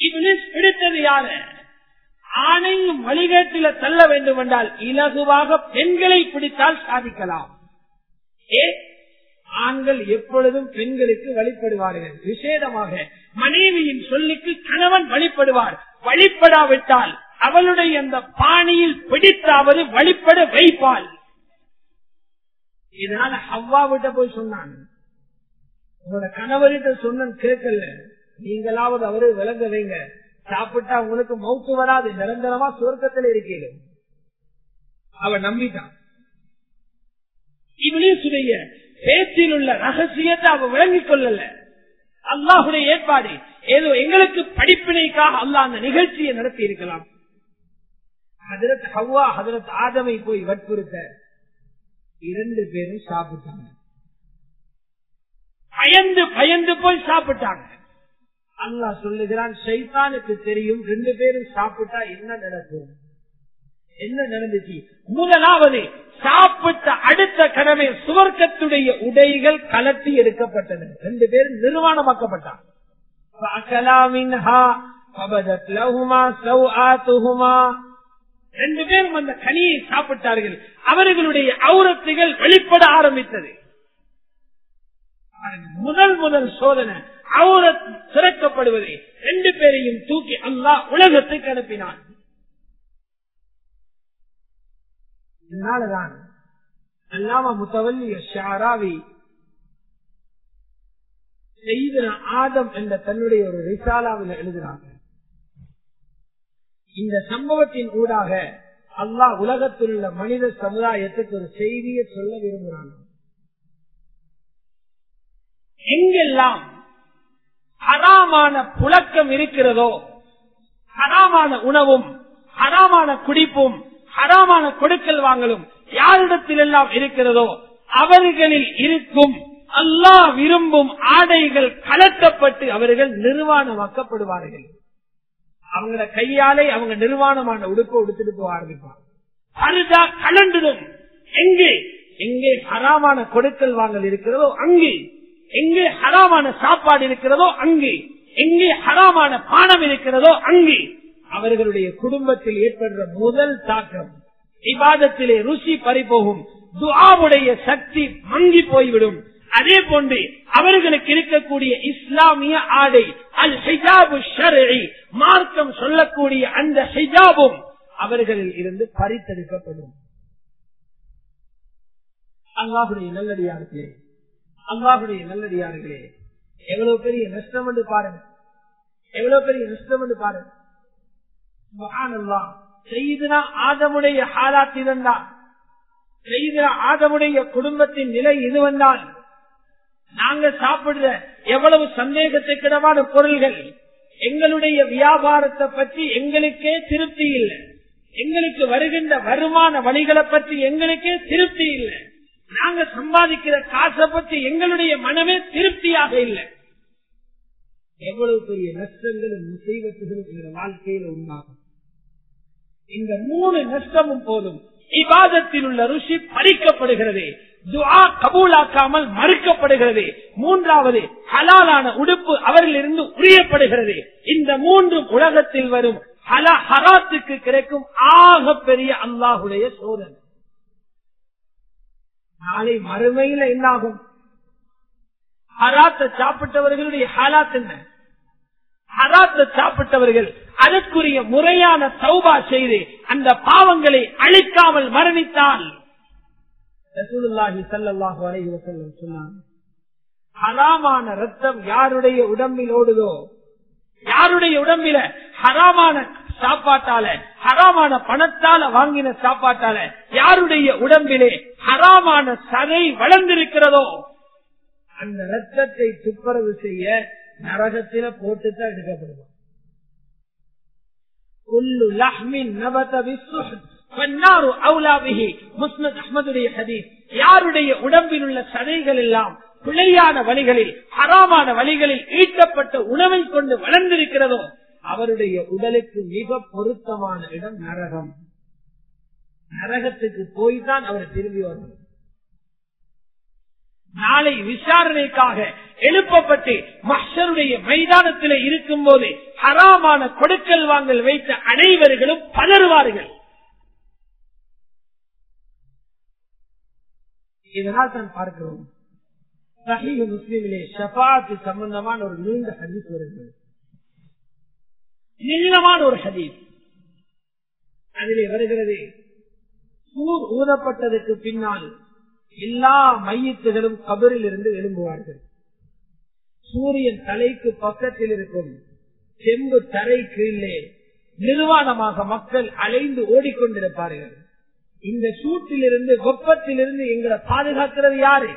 B: பார்க்கிறாய் பிடித்தது யாரு? ஆணையும் வழிகேட்டில தள்ள வேண்டும் என்றால் இலகுவாக பெண்களை பிடித்தால் சாதிக்கலாம். ஏ ஆண்கள் எப்பொழுதும் பெண்களுக்கு வழிபடுவார்கள். விசேடமாக மனைவியின் சொல்லுக்கு கணவன் வழிபடுவார். வழிபடாவிட்டால் அவளுடைய அந்த பாணியில் பிடித்தாவது வழிபட வைப்பாள். இதனால ஹவ்வா விட்ட போய் சொன்னான். உங்களோட கணவர்கிட்ட சொன்ன கேட்கல. நீங்களாவது அவரு விளங்க வைங்க. சாப்பிட்டா உங்களுக்கு மௌத்து வராது. நிரந்தரமா சுவர்க்கத்தில் இருக்கீங்க அவன் நம்பிட்டான் இவனேசுடைய பேச்சில் உள்ள ரகசியத்தை அவ விளங்கிக் கொள்ளல. அல்லாஹுடைய ஏற்பாடு. ஏதோ எங்களுக்கு படிப்பினைக்காக அல்லா அந்த நிகழ்ச்சியை நடத்தி இருக்கலாம். ஹதரத் ஹவ்வா ஹதரத் ஆதமை போய் வற்புறுத்த இரண்டு பேரும் சாப்பிட்டாங்க. பயந்து பயந்து போய் சாப்பிட்டாங்க. அல்லா சொல்லுகிறான் சைத்தானுக்கு தெரியும் ரெண்டு பேரும் சாப்பிட்டா என்ன நடக்கும்? என்ன நடந்துச்சு? முதலாவது சாப்பிட்ட அடுத்த கடமை சுவர்க்கத்துடைய உடைகள் கலட்டி எடுக்கப்பட்டன ரெண்டு பேரும் நிர்வாணமாக்கப்பட்டாங்க. ரெண்டு பேரும் அந்த கனியை சாப்பிட்டார்கள். அவர்களுடைய அவுரத்துகள் வெளிப்பட ஆரம்பித்தது. முதல் முதல் சோதனை அவரத் திறக்கப்படுவதை ரெண்டு பேரையும் தூக்கி அல்லாஹ் உலகத்துக்கு அனுப்பினான். இதனாலதான் அல்லாம முத்தவல்லி ஷாராவி செய்தன ஆதம் என்ற தன்னுடைய ஒரு ரிசாலாவில் எழுதுறாங்க. இந்த சம்பவத்தின் ஊடாக அல்லாஹ் உலகத்தில் உள்ள மனித சமுதாயத்துக்கு ஒரு செய்தியை சொல்ல விரும்புகிறான் எங்கெல்லாம் ஹராமான புழக்கம் இருக்கிறதோ ஹராமான உணவும் ஹராமான குடிப்பும் ஹராமான கொடுக்கல் வாங்கலும் யாரிடத்தில் எல்லாம் இருக்கிறதோ அவர்களில் இருக்கும் அல்லா விரும்பும் ஆடைகள் கலட்டப்பட்டு அவர்கள் நிர்வாணமாக்கப்படுவார்கள். அவங்கள கையாலே அவங்க நிர்வாணமான உடுப்பை உடுத்துட்டு போக ஆரம்பிப்பாங்க அருதா கலண்டுடும். எங்கே? எங்கே ஹராமான கொடுக்கல் வாங்கல் இருக்கிறதோ அங்கே. எங்கே ஹராமான சாப்பாடு இருக்கிறதோ அங்கே. எங்கே ஹராமான பானம் இருக்கிறதோ அங்கே. அவர்களுடைய குடும்பத்தில் ஏற்படுற முதல் தாக்கம் இவாதத்திலே ருசி பறிபோகும் துஆவுடைய சக்தி மங்கி போய்விடும். அதே போன்று அவர்களுக்கு இருக்கக்கூடிய இஸ்லாமிய ஆடை அல் ஹிஜாபு மார்க்கம் சொல்லக்கூடிய அந்த ஹிஜாபும் அவர்களில் இருந்து பறித்தெடுக்கப்படும். அல்லாஹுடைய நல்லடியார்களே அல்லாஹுடைய நல்லடியார்களே எவ்வளவு பெரிய நஷ்டம் என்று பாருங்க எவ்வளவு பெரிய நஷ்டம் என்று பாருங்க செய்தினா ஆதமுடைய ஹாலாத் இதுதான் செய்தினா ஆதமுடைய குடும்பத்தின் நிலை இது வந்தால் நாங்க சாப்பிடுற எவ்வளவு சந்தேகத்துக்கிடமான பொருள்கள் எங்களுடைய வியாபாரத்தை பற்றி எங்களுக்கே திருப்தி இல்லை. எங்களுக்கு வருகின்ற வருமான வழிகளை பற்றி எங்களுக்கே திருப்தி இல்லை. நாங்க சம்பாதிக்கிற காசை பற்றி எங்களுடைய மனமே திருப்தியாக இல்லை. எவ்வளவு பெரிய நஷ்டங்களும் முசைவத்துகளும் இந்த வாழ்க்கையில உண்டாகும். இந்த மூணு நஷ்டமும் போதும். இவாதத்தில் உள்ள ருஷி பறிக்கப்படுகிறது. துவா கபூலாக்காமல் மறுக்கப்படுகிறது. மூன்றாவது ஹலாலான உடுப்பு அவரிலிருந்து உரியப்படுகிறது. இந்த மூன்று உலகத்தில் வரும். ஹல ஹராத்துக்கு கிடைக்கும் ஆக பெரிய அல்லாஹுடைய சோதனை. நாளை மறுமையில என்னாகும்? ஹராத்தை சாப்பிட்டவர்களுடைய ஹலாத் என்ன? ஹராத்தை சாப்பிட்டவர்கள் அதற்குரிய முறையான சௌபா செய்து அந்த பாவங்களை அழிக்காமல் மரணித்தால். ஹராமான ரத்தம் யாருடைய உடம்பில் ஓடுதோ? யாருடைய உடம்பில ஹராமான சாப்பாட்டால ஹராமான பணத்தால வாங்கின சாப்பாட்டால யாருடைய உடம்பிலே ஹராமான சதை வளர்ந்திருக்கிறதோ அந்த ரத்தத்தை துப்புரவு செய்ய நரகத்தில போட்டுத்தான் எடுக்கப்படுவான். குல்லு யாருடைய உடம்பில் உள்ள சதைகள் எல்லாம் பிழையான வழிகளில் ஹராமான வழிகளில் ஈட்டப்பட்ட உணவை கொண்டு வளர்ந்திருக்கிறதோ அவருடைய உடலுக்கு மிக பொருத்தமான இடம் நரகம். நரகத்துக்கு போய்தான் அவர் திரும்பி வரணும் நாளை விசாரணைக்காக எழுப்பப்பட்டு மஷருடைய மைதானத்தில் இருக்கும் போது ஹராமான கொடுக்கல் வாங்கல் வைத்த அனைவர்களும் பதறுவார்கள் இதனால் தான் பார்க்கிறோம். முஸ்லீமிலே சபாத்து சம்பந்தமான ஒரு நீண்ட சந்திப்பு வருகிறது. நீளமான ஒரு ஹதீஸ். அதிலே வருகிறது சூர் ஊதப்பட்டதற்கு பின்னால் எல்லா மையத்துகளும் கபரில் இருந்து எழும்புவார்கள். சூரியன் தலைக்கு பக்கத்தில் இருக்கும் செம்பு தரை கீழே நிர்வாணமாக மக்கள் அலைந்து ஓடிக்கொண்டிருப்பார்கள். இந்த சூட்டிலிருந்து வெப்பத்திலிருந்து எங்களை பாதுகாக்கிறது யாரு?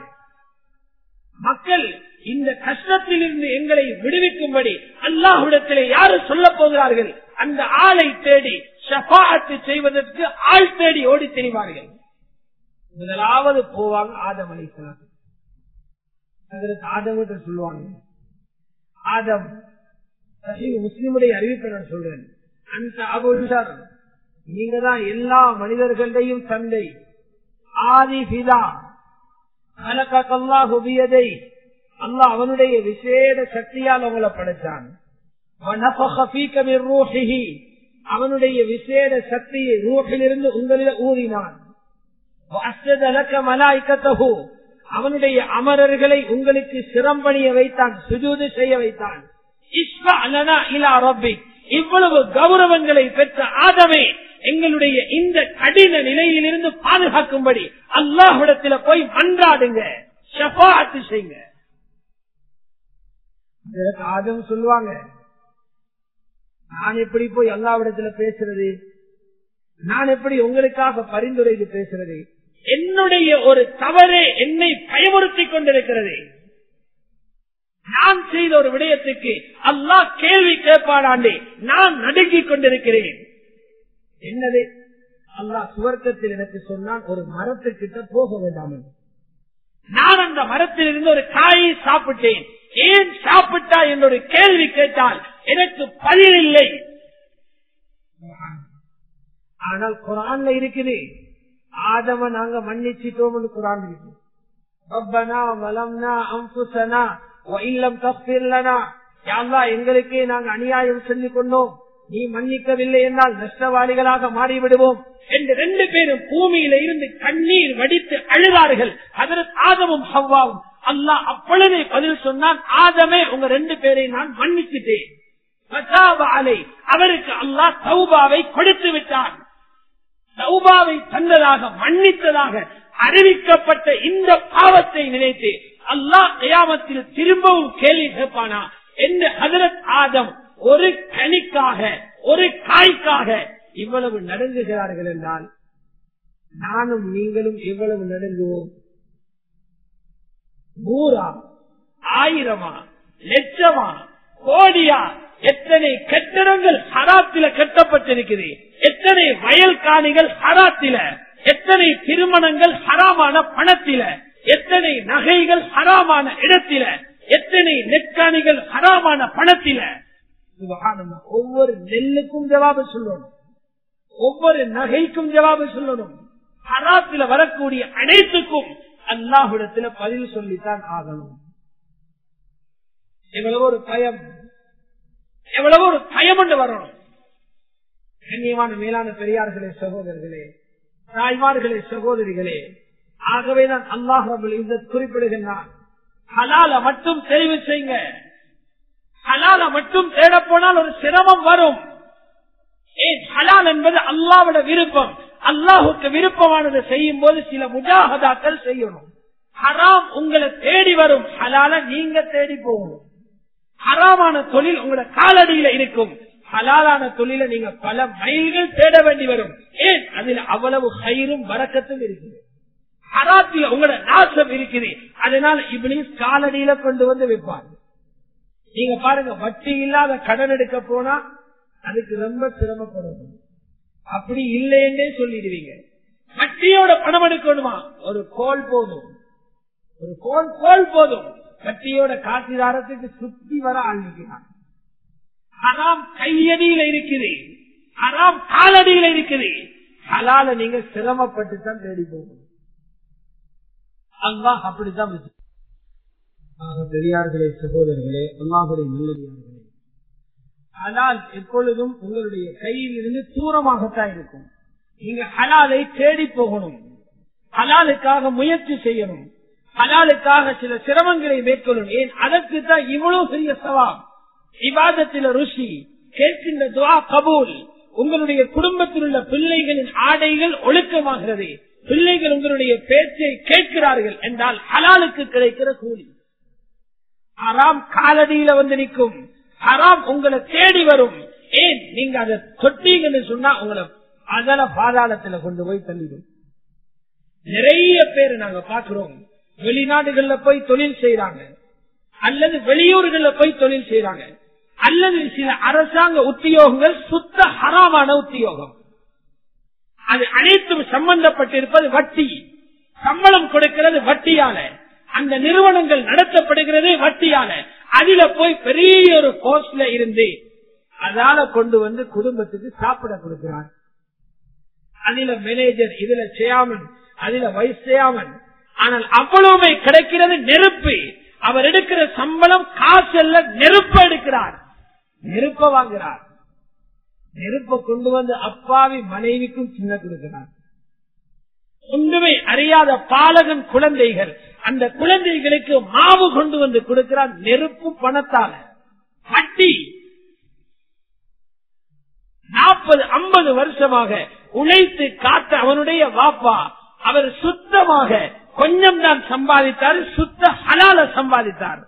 B: மக்கள் இந்த கஷ்டத்திலிருந்து எங்களை விடுவிக்கும்படி அல்லாஹுடத்திலே யாரு சொல்ல போகிறார்கள்? அந்த ஆளை தேடி ஷபாத்து செய்வதற்கு ஆள் தேடி ஓடி தெரிவார்கள். முதலாவது போவாங்க ஆதம் அலை அதற்கு ஆதம் என்று சொல்லுவாங்க. ஆதம் முஸ்லிமுடைய அறிவிப்பை நான் சொல்றேன். அந்த அபுசார் நீங்க தான் எல்லா மனிதர்களையும் தந்தை. ஆதி பிதா அல்லாஹுபியதை அல்ல அவனுடைய விசேட சக்தியால் உங்களை படைத்தான். அவனுடைய விசேட சக்தியை ரூஹிலிருந்து உங்களில் ஊறினான் அவனுடைய அமரர்களை உங்களுக்கு சிரம்பணிய வைத்தான் சுஜூது செய்ய வைத்தான். இவ்வளவு கௌரவங்களை பெற்ற ஆதமே எங்களுடைய இந்த கடின நிலையிலிருந்து பாதுகாக்கும்படி அல்லாஹிடத்துல போய் மன்றாடுங்க செய்யுங்க. ஆதம் சொல்லுவாங்க. நான் எப்படி போய் அல்லாவிடத்துல பேசுறது? நான் எப்படி உங்களுக்காக பரிந்துரைத்து பேசுறது? என்னுடைய ஒரு தவறு என்னை பயமுறுத்தி கொண்டிருக்கிறது. நான் செய்த ஒரு விடயத்துக்கு அல்லா கேள்வி கேட்பாடாண்டே நான் நடுங்கிக் கொண்டிருக்கிறேன். என்னது? அல்லாஹ் சுவர்க்கத்தில் எனக்கு சொன்னான் ஒரு மரத்துக்கிட்ட போக வேண்டாம் நான் அந்த மரத்தில் இருந்து ஒரு காயை சாப்பிட்டேன். ஏன் சாப்பிட்டா என்னோட கேள்வி கேட்டால் எனக்கு பதில் இல்லை? ஆனால் குரான்ல இருக்குது. ஆதம நாங்க மன்னிச்சிட்டோம்னு குரான் இருக்கு. ரப்பனா வலம்னா அம்புசனா இல்லம் தப்பில்லனா யாழ்லா எங்களுக்கே நாங்க அநியாயம் சொல்லி கொண்டோம். நீ மன்னிக்கவில்லை என்றால் நஷ்டவாளிகளாக மாறிவிடுவோம் என்று ரெண்டு பேரும் பூமியில இருந்து கண்ணீர் வடித்து அழுவார்கள் அதற்கு ஆதமும் ஹவ்வாவும். அல்லா அப்பொழுதே பதில் சொன்னான் ஆதமே உங்க ரெண்டு பேரை நான் மன்னிச்சுட்டேன். அவருக்கு அல்லாஹ் சௌபாவை கொடுத்து விட்டான். சௌபாவை தந்ததாக மன்னித்ததாக அறிவிக்கப்பட்ட இந்த பாவத்தை நினைத்து அல்லாஹ் கயாமத்தில் திரும்பவும் கேள்வி கேட்பானா? என்று ஹதரத் ஆதம் ஒரு கனிக்காக ஒரு காய்க்காக இவ்வளவு நடுங்குகிறார்கள் என்றால் நானும் நீங்களும் எவ்வளவு நடுங்குவோம்? நூறா ஆயிரமா லட்சமா கோடியா எத்தனை கட்டிடங்கள் ஹராத்தில கட்டப்பட்டிருக்குது? எத்தனை வயல் காணிகள் ஹராத்தில? எத்தனை திருமணங்கள் ஹராமான பணத்தில? எத்தனை நகைகள் ஹராமான இடத்தில? எத்தனை நெற்காணிகள் ஹராமான பணத்தில? ஒவ்வொரு நெல்லுக்கும் ஜவாபு சொல்லணும். ஒவ்வொரு நகைக்கும் ஜவாபு சொல்லணும். ஹராத்தில வரக்கூடிய அனைத்துக்கும் அல்லாஹுடத்துல பதில் சொல்லித்தான் ஆகணும். எவ்வளவு ஒரு பயம். எவ்வளவு ஒரு பயம் என்று வரணும். கண்ணியமான மேலான பெரியார்களே சகோதரர்களே தாய்மார்களே சகோதரிகளே ஆகவேதான் அல்லாஹ் ரபுல் குறிப்பிடுகின்றான். ஹலால மட்டும் தெரிவு செய்யுங்க. ஹலால மட்டும் தேட போனால் ஒரு சிரமம் வரும். ஏன்? ஹலால் என்பது அல்லாவோட விருப்பம். அல்லாஹுக்கு விருப்பமானதை செய்யும் போது சில முஜாகதாக்கள் செய்யணும். ஹராம் உங்களை தேடி வரும். ஹலால நீங்க தேடி போகணும். ஹராமான தொழில் உங்களோட காலடியில இருக்கும். ஹலாலான தொழில நீங்க பல மைல்கள் தேட வேண்டி வரும். ஏன்? அதில் அவ்வளவு கயிறும் வரக்கத்தும் இருக்குது. ஹராத்தில உங்களோட நாசம் இருக்குது. அதனால இப்படி காலடியில கொண்டு வந்து வைப்பாங்க நீங்க பாருங்க வட்டி இல்லாத கடன் எடுக்க போனா அதுக்கு ரொம்ப சிரமப்படணும். அப்படி இல்லைன்னே சொல்லிடுவீங்க. வட்டியோட பணம் எடுக்கணுமா? ஒரு கோல் போதும். ஒரு கோல் கோல் போதும். வட்டியோட காசிதாரத்துக்கு சுத்தி வர ஆரம்பிக்கிறான் ஹராம் கையடியில இருக்குது அறாம் காலடியில இருக்குது அதால நீங்க சிரமப்பட்டு தான் தேடி போகணும். அல்லாஹ் அப்படித்தான் பெரியார்களே சகோதரர்களே அல்லாஹுடைய நல்லடியார்களே ஹலால் எப்பொழுதும் உங்களுடைய கையில் இருந்து தூரமாகத்தான் இருக்கும். நீங்க ஹலாலை தேடி போகணும். ஹலாலுக்காக முயற்சி செய்யணும். ஹலாலுக்காக சில சிரமங்களை மேற்கொள்ளும் ஏன்? அதற்கு தான் இவ்வளவு பெரிய சவால். விவாதத்தில ருசி கேட்கின்ற துவா கபூல் உங்களுடைய குடும்பத்தில் உள்ள பிள்ளைகளின் ஆடைகள் ஒழுக்கமாகிறது. பிள்ளைகள் உங்களுடைய பேச்சை கேட்கிறார்கள் என்றால் ஹலாலுக்கு கிடைக்கிற கூலி. ஹராம் காலடியில வந்து நிற்கும். ஹராம் உங்களை தேடி வரும். ஏன்? நீங்க அதை தொட்டீங்கன்னு சொன்னா உங்களை அகல பாதாளத்துல கொண்டு போய் தள்ளிடும். நிறைய பேர் நாங்க பாக்குறோம் வெளிநாடுகள்ல போய் தொழில் செய்யறாங்க அல்லது வெளியூர்கள்ல போய் தொழில் செய்யறாங்க அல்லது சில அரசாங்க உத்தியோகங்கள் சுத்த ஹராமான உத்தியோகம். அது அனைத்தும் சம்பந்தப்பட்டிருப்பது வட்டி. சம்பளம் கொடுக்கிறது வட்டியால. அந்த நிறுவனங்கள் நடத்தப்படுகிறது வட்டியால அதுல போய் பெரிய ஒரு கோஸ்ட்ல இருந்து அதால கொண்டு வந்து குடும்பத்துக்கு சாப்பிட கொடுக்கிறார். அதுல மேனேஜர் இதுல செய்யாமன் அதுல வைஸ் செய்யாமன் ஆனால் அவ்வளவுமே கிடைக்கிறது நெருப்பு. அவர் எடுக்கிற சம்பளம் காசல்ல நெருப்ப எடுக்கிறார். நெருப்ப வாங்குறார் நெருப்ப கொண்டு வந்து அப்பாவி மனைவிக்கும் சின்ன கொடுக்கிறார். ஒன்றுமே அறியாத பாலகன் குழந்தைகள் அந்த குழந்தைகளுக்கு மாவு கொண்டு வந்து கொடுக்கிறார் நெருப்பு பணத்தால. வட்டி. நாற்பது ஐம்பது வருஷமாக உழைத்து காத்த அவனுடைய வாப்பா. அவர் சுத்தமாக கொஞ்சம் தான் சம்பாதித்தார் சுத்த ஹலால சம்பாதித்தார்.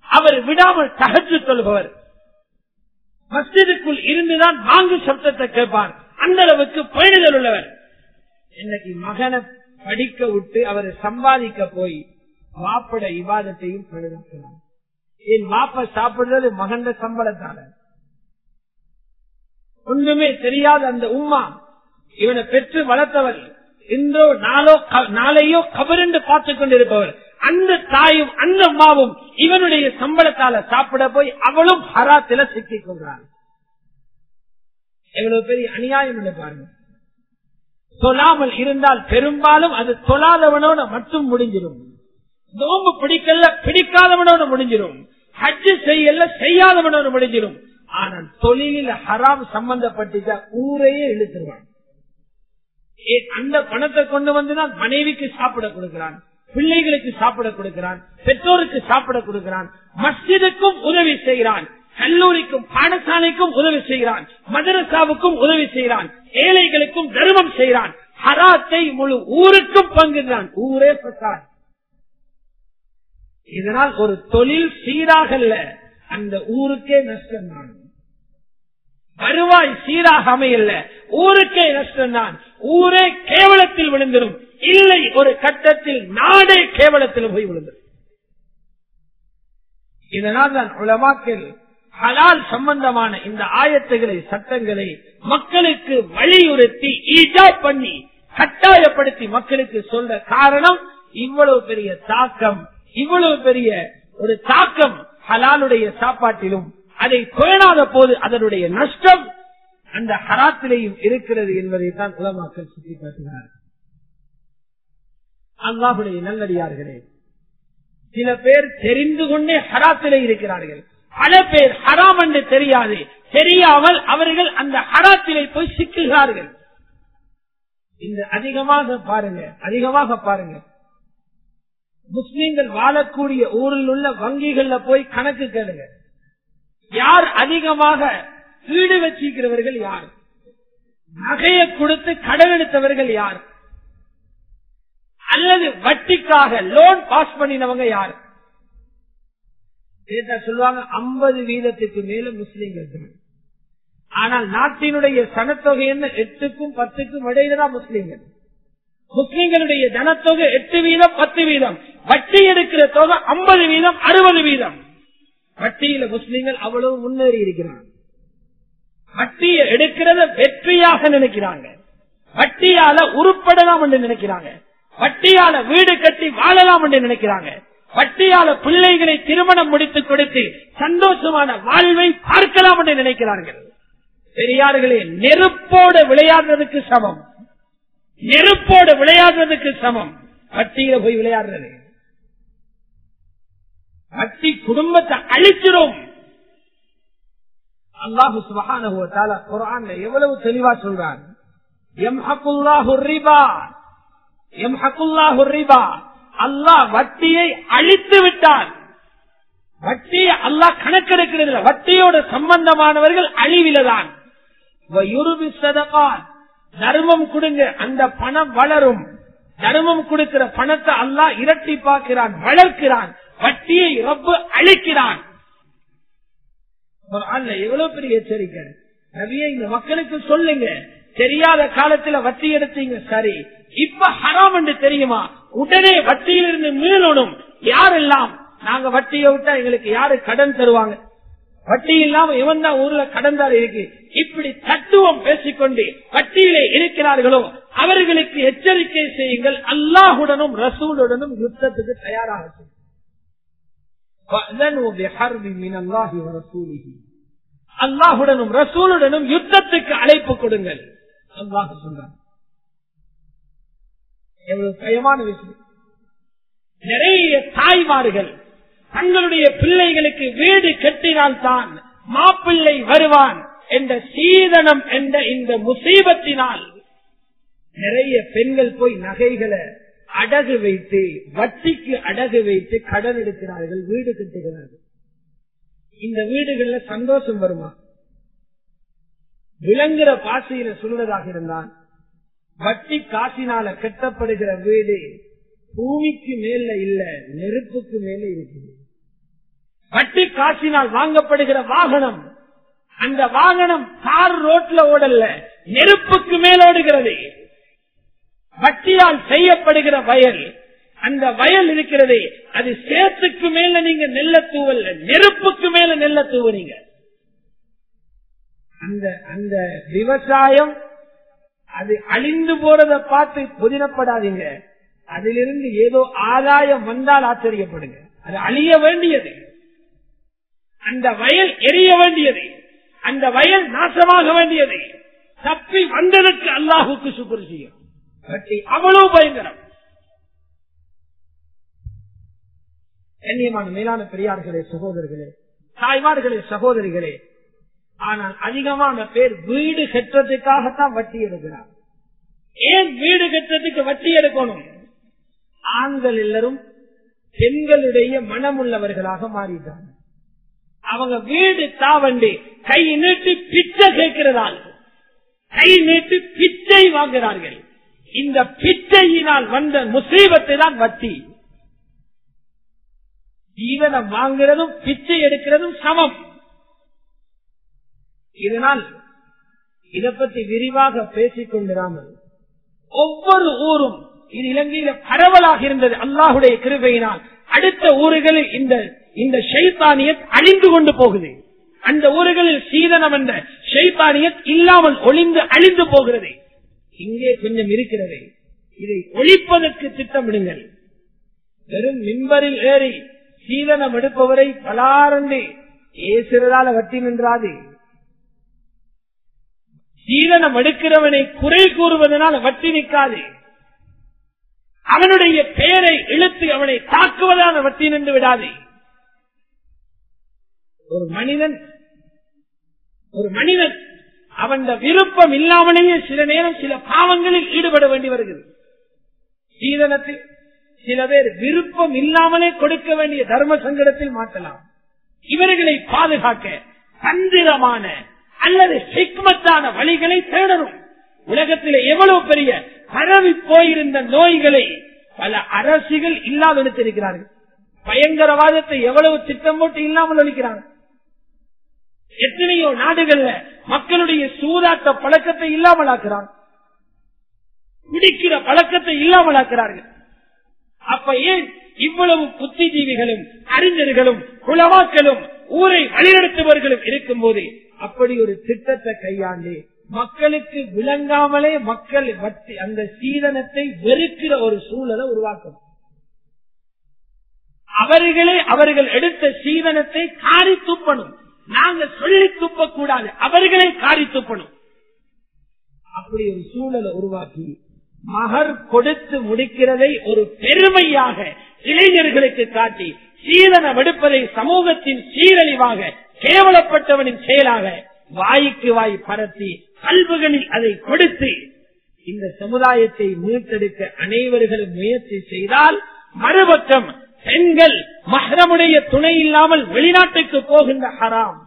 B: அவர் விடாமல் தகச்சு சொல்பவர். மஸ்ஜிதுக்குள் இருந்துதான் வாங்கு சப்தத்தை கேட்பார். அந்த அளவுக்கு பேணுதல் உள்ளவர் இன்னைக்கு மகனை படிக்க விட்டு அவரை சம்பாதிக்க போய் வாப்பட விவாதத்தையும் பழுதாக்கிறார் என் வாப்ப சாப்பிடுறது மகந்த சம்பளத்தால. ஒன்றுமே தெரியாத அந்த உம்மா இவனை பெற்று வளர்த்தவர். இன்றோ நாளோ நாளையோ கபரென்று பார்த்துக் கொண்டிருப்பவர். அந்த தாயும் அந்த அம்மாவும் இவனுடைய சம்பளத்தால சாப்பிட போய் அவளும் ஹராத்தில சிக்கிக் கொள்றாள் எவ்வளவு பெரிய அநியாயம் என்று பாருங்க சொல்லாமல் இருந்தால் பெரும்பாலும் அது தொழாதவனோட மட்டும் முடிஞ்சிடும் நோம்பு பிடிக்கல பிடிக்காதவனோட முடிஞ்சிடும் ஹஜ்ஜு செய்யல செய்யாதவனோட முடிஞ்சிடும் ஆனால் தொழிலில் ஹராம் சம்பந்தப்பட்ட ஊரையே இழுத்துருவான் அந்த பணத்தை கொண்டு வந்துதான் மனைவிக்கு சாப்பிட கொடுக்கிறான் பிள்ளைகளுக்கு சாப்பிட கொடுக்கிறான் பெற்றோருக்கு சாப்பிட கொடுக்கிறான் மஸ்ஜிதுக்கும் உதவி செய்கிறான். கல்லூரிக்கும் பாடசாலைக்கும் உதவி செய்கிறான். மதரசாவுக்கும் உதவி செய்கிறான். ஏழைகளுக்கும் தர்மம் செய்கிறான். ஹராத்தை முழு ஊருக்கும் பங்குகிறான். ஊரே பிரசாத். இதனால் ஒரு தொழில் சீராகல்ல அந்த ஊருக்கே நஷ்டம் தான் வருவாய் சீராக அமையல ஊருக்கே நஷ்டம் தான் ஊரே கேவலத்தில் விழுந்திரும். இல்லை ஒரு கட்டத்தில் நாடே கேவலத்தில் போய் விழுந்துடும் இதனால் தான் உலமாக்கள் ஹலால் சம்பந்தமான இந்த ஆயத்துகளை சட்டங்களை மக்களுக்கு வலியுறுத்தி ஈஜா பண்ணி கட்டாயப்படுத்தி மக்களுக்கு சொல்ற காரணம் இவ்வளவு பெரிய தாக்கம். இவ்வளவு பெரிய ஒரு தாக்கம் ஹலாலுடைய சாப்பாட்டிலும் அதை பேணாத போது அதனுடைய நஷ்டம் அந்த ஹராத்திலேயும் இருக்கிறது என்பதை தான் உலமாக்கள் சுட்டிக்காட்டினார் அல்லாஹுடைய நல்லடியார்களே சில பேர் தெரிந்து கொண்டே ஹராத்திலே இருக்கிறார்கள். பல பேர் ஹராம் என்று தெரியாது. தெரியாமல் அவர்கள் அந்த ஹராத்திலே போய் சிக்குகிறார்கள். இந்த அதிகமாக பாருங்க அதிகமாக பாருங்க. முஸ்லீம்கள் வாழக்கூடிய ஊரில் உள்ள வங்கிகள்ல போய் கணக்கு கேளுங்க. யார் அதிகமாக வீடு வச்சிருக்கிறவர்கள் யார்? நகையை கொடுத்து கடன் எடுத்தவர்கள் யார்? அல்லது வட்டிக்காக லோன் பாஸ் பண்ணினவங்க யார்? கேட்டா சொல்லுவாங்க ஐம்பது வீதத்துக்கு மேல முஸ்லீம்கள் தான். ஆனால் நாட்டினுடைய சனத்தொகை என்ன? எட்டுக்கும் பத்துக்கும் இடையில தான் முஸ்லீம்கள். முஸ்லீம்களுடைய தனத்தொகை எட்டு வீதம் பத்து வீதம். வட்டி எடுக்கிற தொகை ஐம்பது வீதம் அறுபது வீதம். வட்டியில முஸ்லீம்கள் அவ்வளவு முன்னேறி இருக்கிறாங்க. வட்டியை எடுக்கிறத வெற்றியாக நினைக்கிறாங்க. வட்டியால உருப்படலாம் என்று நினைக்கிறாங்க. வட்டியால வீடு கட்டி வாழலாம் என்று நினைக்கிறாங்க. வட்டியால பிள்ளைகளை திருமணம் முடித்து கொடுத்து சந்தோஷமான வாழ்வை பார்க்கலாம் என்று நினைக்கிறார்கள். பெரியார்களே நெருப்போடு விளையாடுறதுக்கு சமம். நெருப்போடு விளையாடுறதுக்கு சமம். வட்டியில போய் விளையாடுறது. வட்டி குடும்பத்தை அழிச்சிடும் அல்லாஹு சுபஹானஹு வ எவ்வளவு தெளிவா சொல்றான்? எம் ரிபா. யம்ஹகுல்லாஹு ரிபா. அல்லாஹ் வட்டியை அழித்து விட்டான். வட்டியை அல்லாஹ் கணக்கெடுக்கிறது. வட்டியோட சம்பந்தமானவர்கள் அழிவிலதான். தர்மம் கொடுங்க அந்த பணம் வளரும். தர்மம் கொடுக்கிற பணத்தை அல்லாஹ் இரட்டி பார்க்கிறான் வளர்க்கிறான். வட்டியை ரப்பு அழிக்கிறான். எவ்வளவு பெரிய எச்சரிக்கை. நபியே இந்த மக்களுக்கு சொல்லுங்க. தெரியாத காலத்துல வட்டி எடுத்தீங்க சரி. இப்ப ஹராம் என்று தெரியுமா? உடனே வட்டியிலிருந்து மீளணும். யாரெல்லாம்? நாங்க வட்டியை விட்டா எங்களுக்கு யாரு கடன் தருவாங்க? வட்டி இல்லாம இவன் தான் ஊர்ல கடந்தார் இருக்கு. இப்படி தத்துவம் பேசிக்கொண்டு வட்டியிலே இருக்கிறார்களோ அவர்களுக்கு எச்சரிக்கை செய்யுங்கள். அல்லாஹுடனும் ரசூலுடனும் யுத்தத்துக்கு தயாராக அல்லாஹுடனும் ரசூலுடனும் யுத்தத்துக்கு அழைப்பு கொடுங்கள். அல்லாஹ் சொல்றாங்க எவ்வளவு பயமான விஷயம். நிறைய தாய்மார்கள் தங்களுடைய பிள்ளைகளுக்கு வீடு கட்டினால்தான் மாப்பிள்ளை வருவான் என்ற சீதனம் என்ற இந்த முசீபத்தினால் நிறைய பெண்கள் போய் நகைகளை அடகு வைத்து வட்டிக்கு அடகு வைத்து கடன் எடுக்கிறார்கள் வீடு கட்டுகிறார்கள். இந்த வீடுகள்ல சந்தோஷம் வருமா? விளங்குற பாசையில சொல்வதாக இருந்தான் வட்டி காசினால கட்டப்படுகிற வீடு பூமிக்கு மேல இல்ல நெருப்புக்கு மேல இருக்குது. வட்டி காசினால் வாங்கப்படுகிற வாகனம் அந்த வாகனம் கார் ரோட்ல ஓடல நெருப்புக்கு மேல் ஓடுகிறது. வட்டியால் செய்யப்படுகிற வயல் அந்த வயல் இருக்கிறதே அது சேத்துக்கு மேல நீங்க நெல்ல தூவல்ல நெருப்புக்கு மேல நெல்ல தூவுறீங்க. அந்த அந்த விவசாயம் அது அழிந்து போறத பார்த்து புதினப்படாதீங்க. அதிலிருந்து ஏதோ ஆதாயம் வந்தால் ஆச்சரியப்படுங்க. அது அழிய வேண்டியது. அந்த வயல் எரிய வேண்டியது. அந்த வயல் நாசமாக வேண்டியது. தப்பி வந்ததற்கு அல்லாஹுக்கு சுக்குர் செய்யும். அவ்வளவு பயங்கரம். கண்ணியமான மேலான பெரியார்களே சகோதரர்களே தாய்மார்களே சகோதரிகளே ஆனால் அதிகமான பேர் வீடு கட்டுறதுக்காகத்தான் வட்டி எடுக்கிறார். ஏன் வீடு கட்டுறதுக்கு வட்டி எடுக்கணும்? ஆண்கள் எல்லாரும் பெண்களுடைய மனமுள்ளவர்களாக மாறிட்டாங்க. அவங்க வீடு தாவண்டி கை நீட்டு பிச்சை கேட்கிறதால் கை நீட்டு பிச்சை வாங்குகிறார்கள். இந்த பிச்சையினால் வந்த முசீபத்தை தான் வட்டி. ஜீவனம் வாங்குறதும் பிச்சை எடுக்கிறதும் சமம். இதனால் இதை பற்றி விரிவாக பேசிக் கொண்டிராமல் ஒவ்வொரு ஊரும் இது இலங்கையில பரவலாக இருந்தது. அல்லாஹுடைய கிருபையினால் அடுத்த ஊர்களில் இந்த இந்த ஷைத்தானியத் அழிந்து கொண்டு போகுது. அந்த ஊர்களில் சீதனம் என்ற ஷைத்தானியத் இல்லாமல் ஒளிந்து அழிந்து போகிறது. இங்கே கொஞ்சம் இருக்கிறது. இதை ஒழிப்பதற்கு திட்டமிடுங்கள். வெறும் மின்பரில் ஏறி சீதனம் எடுப்பவரை பலாரண்டு ஏசுறதால வட்டி நின்றாது. சீதனம் எடுக்கிறவனை குறை கூறுவதனால் வட்டி நிற்காது. அவனுடைய பெயரை இழுத்து அவனை தாக்குவதான வட்டி நின்று விடாது. ஒரு மனிதன் ஒரு மனிதன் அவன் விருப்பம் இல்லாமலேயே சில நேரம் சில பாவங்களில் ஈடுபட வேண்டி வருகிறது. சீதனத்தில் சில பேர் விருப்பம் இல்லாமலே கொடுக்க வேண்டிய தர்ம சங்கடத்தில் மாற்றலாம் இவர்களை பாதுகாக்க தந்திரமான அல்லது சிக்மத்தான வழிகளை தேடணும். உலகத்தில் எவ்வளவு பெரிய பரவி போயிருந்த நோய்களை பல அரசுகள் இல்லாமல் எடுத்திருக்கிறார்கள் பயங்கரவாதத்தை எவ்வளவு திட்டம் போட்டு இல்லாமல் ஒழிக்கிறார்கள் எத்தனையோ நாடுகள்ல மக்களுடைய சூதாட்ட பழக்கத்தை இல்லாமல் ஆக்கிறார் குடிக்கிற பழக்கத்தை இல்லாமல் ஆக்கிறார்கள். அப்ப ஏன் இவ்வளவு புத்திஜீவிகளும் அறிஞர்களும் குளவாக்களும் ஊரை வழிநடத்துபவர்களும் இருக்கும் போது அப்படி ஒரு திட்டத்தை கையாண்டு மக்களுக்கு விளங்காமலே மக்கள் வட்டி அந்த சீதனத்தை வெறுக்கிற ஒரு சூழலை உருவாக்கணும். அவர்களே அவர்கள் எடுத்த சீதனத்தை காரி துப்பணும். நாங்க சொல்லி துப்ப கூடாது அவர்களே காரி துப்பணும். அப்படி ஒரு சூழலை உருவாக்கி மகர் கொடுத்து முடிக்கிறதை ஒரு பெருமையாக இளைஞர்களுக்கு காட்டி சீதனம் எடுப்பதை சமூகத்தின் சீரழிவாக கேவலப்பட்டவனின் செயலாக வாய்க்கு வாய் பரத்தி கல்வுகளில் அதை கொடுத்து இந்த சமுதாயத்தை மீட்டெடுக்க அனைவர்களும் முயற்சி செய்தால் மறுபக்கம் பெண்கள் மஹரமுடைய துணை இல்லாமல் வெளிநாட்டுக்கு போகின்ற ஹராம்.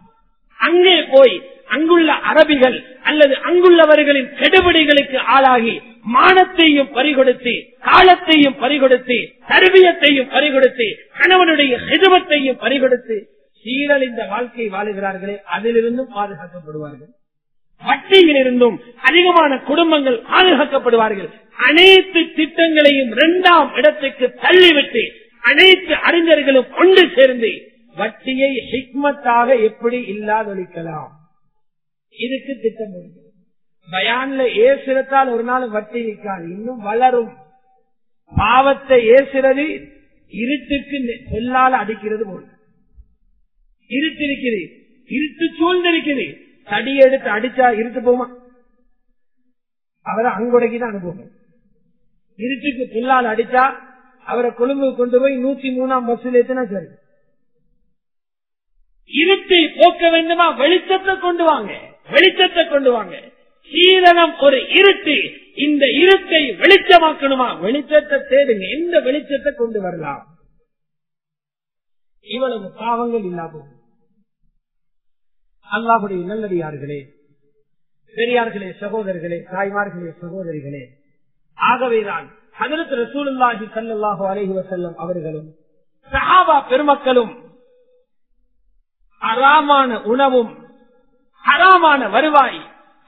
B: அங்கே போய் அங்குள்ள அரபிகள் அல்லது அங்குள்ளவர்களின் கெடுபிடிகளுக்கு ஆளாகி மானத்தையும் பறிகொடுத்து காலத்தையும் பறிகொடுத்து தருவியத்தையும் பறிகொடுத்து கணவனுடைய ஹிதமத்தையும் பறிகொடுத்து சீரழிந்த வாழ்க்கை வாழுகிறார்களே அதிலிருந்தும் பாதுகாக்கப்படுவார்கள். வட்டியிலிருந்தும் அதிகமான குடும்பங்கள் பாதுகாக்கப்படுவார்கள். அனைத்து திட்டங்களையும் இரண்டாம் இடத்துக்கு தள்ளிவிட்டு அனைத்து அறிஞர்களும் ஒன்று சேர்ந்து வட்டியை ஹிக்மத்தாக எப்படி இல்லாதொழிக்கலாம்? இதுக்கு திட்டம் முடியும் பயான்ல ஏசிரத்தால் ஒரு நாள் வட்டி நிற்காது இன்னும் வளரும். பாவத்தை ஏசிறது இருட்டுக்கு சொல்லால் அடிக்கிறது போல. இருட்டு இருக்குது இருட்டு சூழ்ந்திருக்குது தடி எடுத்து அடிச்சா இருட்டு போமா? அவரை அங்குடைக்குதான் அனுபவம் இருட்டுக்கு புல்லால் அடிச்சா அவரை கொழும்பு கொண்டு போய் நூத்தி மூணாம் பஸ்ல ஏத்தினா சரி. இருட்டை போக்க வேண்டுமா? வெளிச்சத்தை கொண்டு வாங்க. வெளிச்சத்தை கொண்டு வாங்க. சீதனம் ஒரு இருட்டு. இந்த இருட்டை வெளிச்சமாக்கணுமா? வெளிச்சத்தை தேடுங்க எந்த வெளிச்சத்தை கொண்டு வரலாம். இவ்வளவு பாவங்கள் இல்லாம அல்லாஹுடைய நல்லடியார்களே பெரியார்களே சகோதரர்களே தாய்மார்களே சகோதரிகளே. ஆகவேதான் ஹதரத் ரசூலுல்லாஹி சல்லாஹு அலஹி வசல்லம் அவர்களும் சஹாபா பெருமக்களும் ஹராமான உணவும் ஹராமான வருவாய்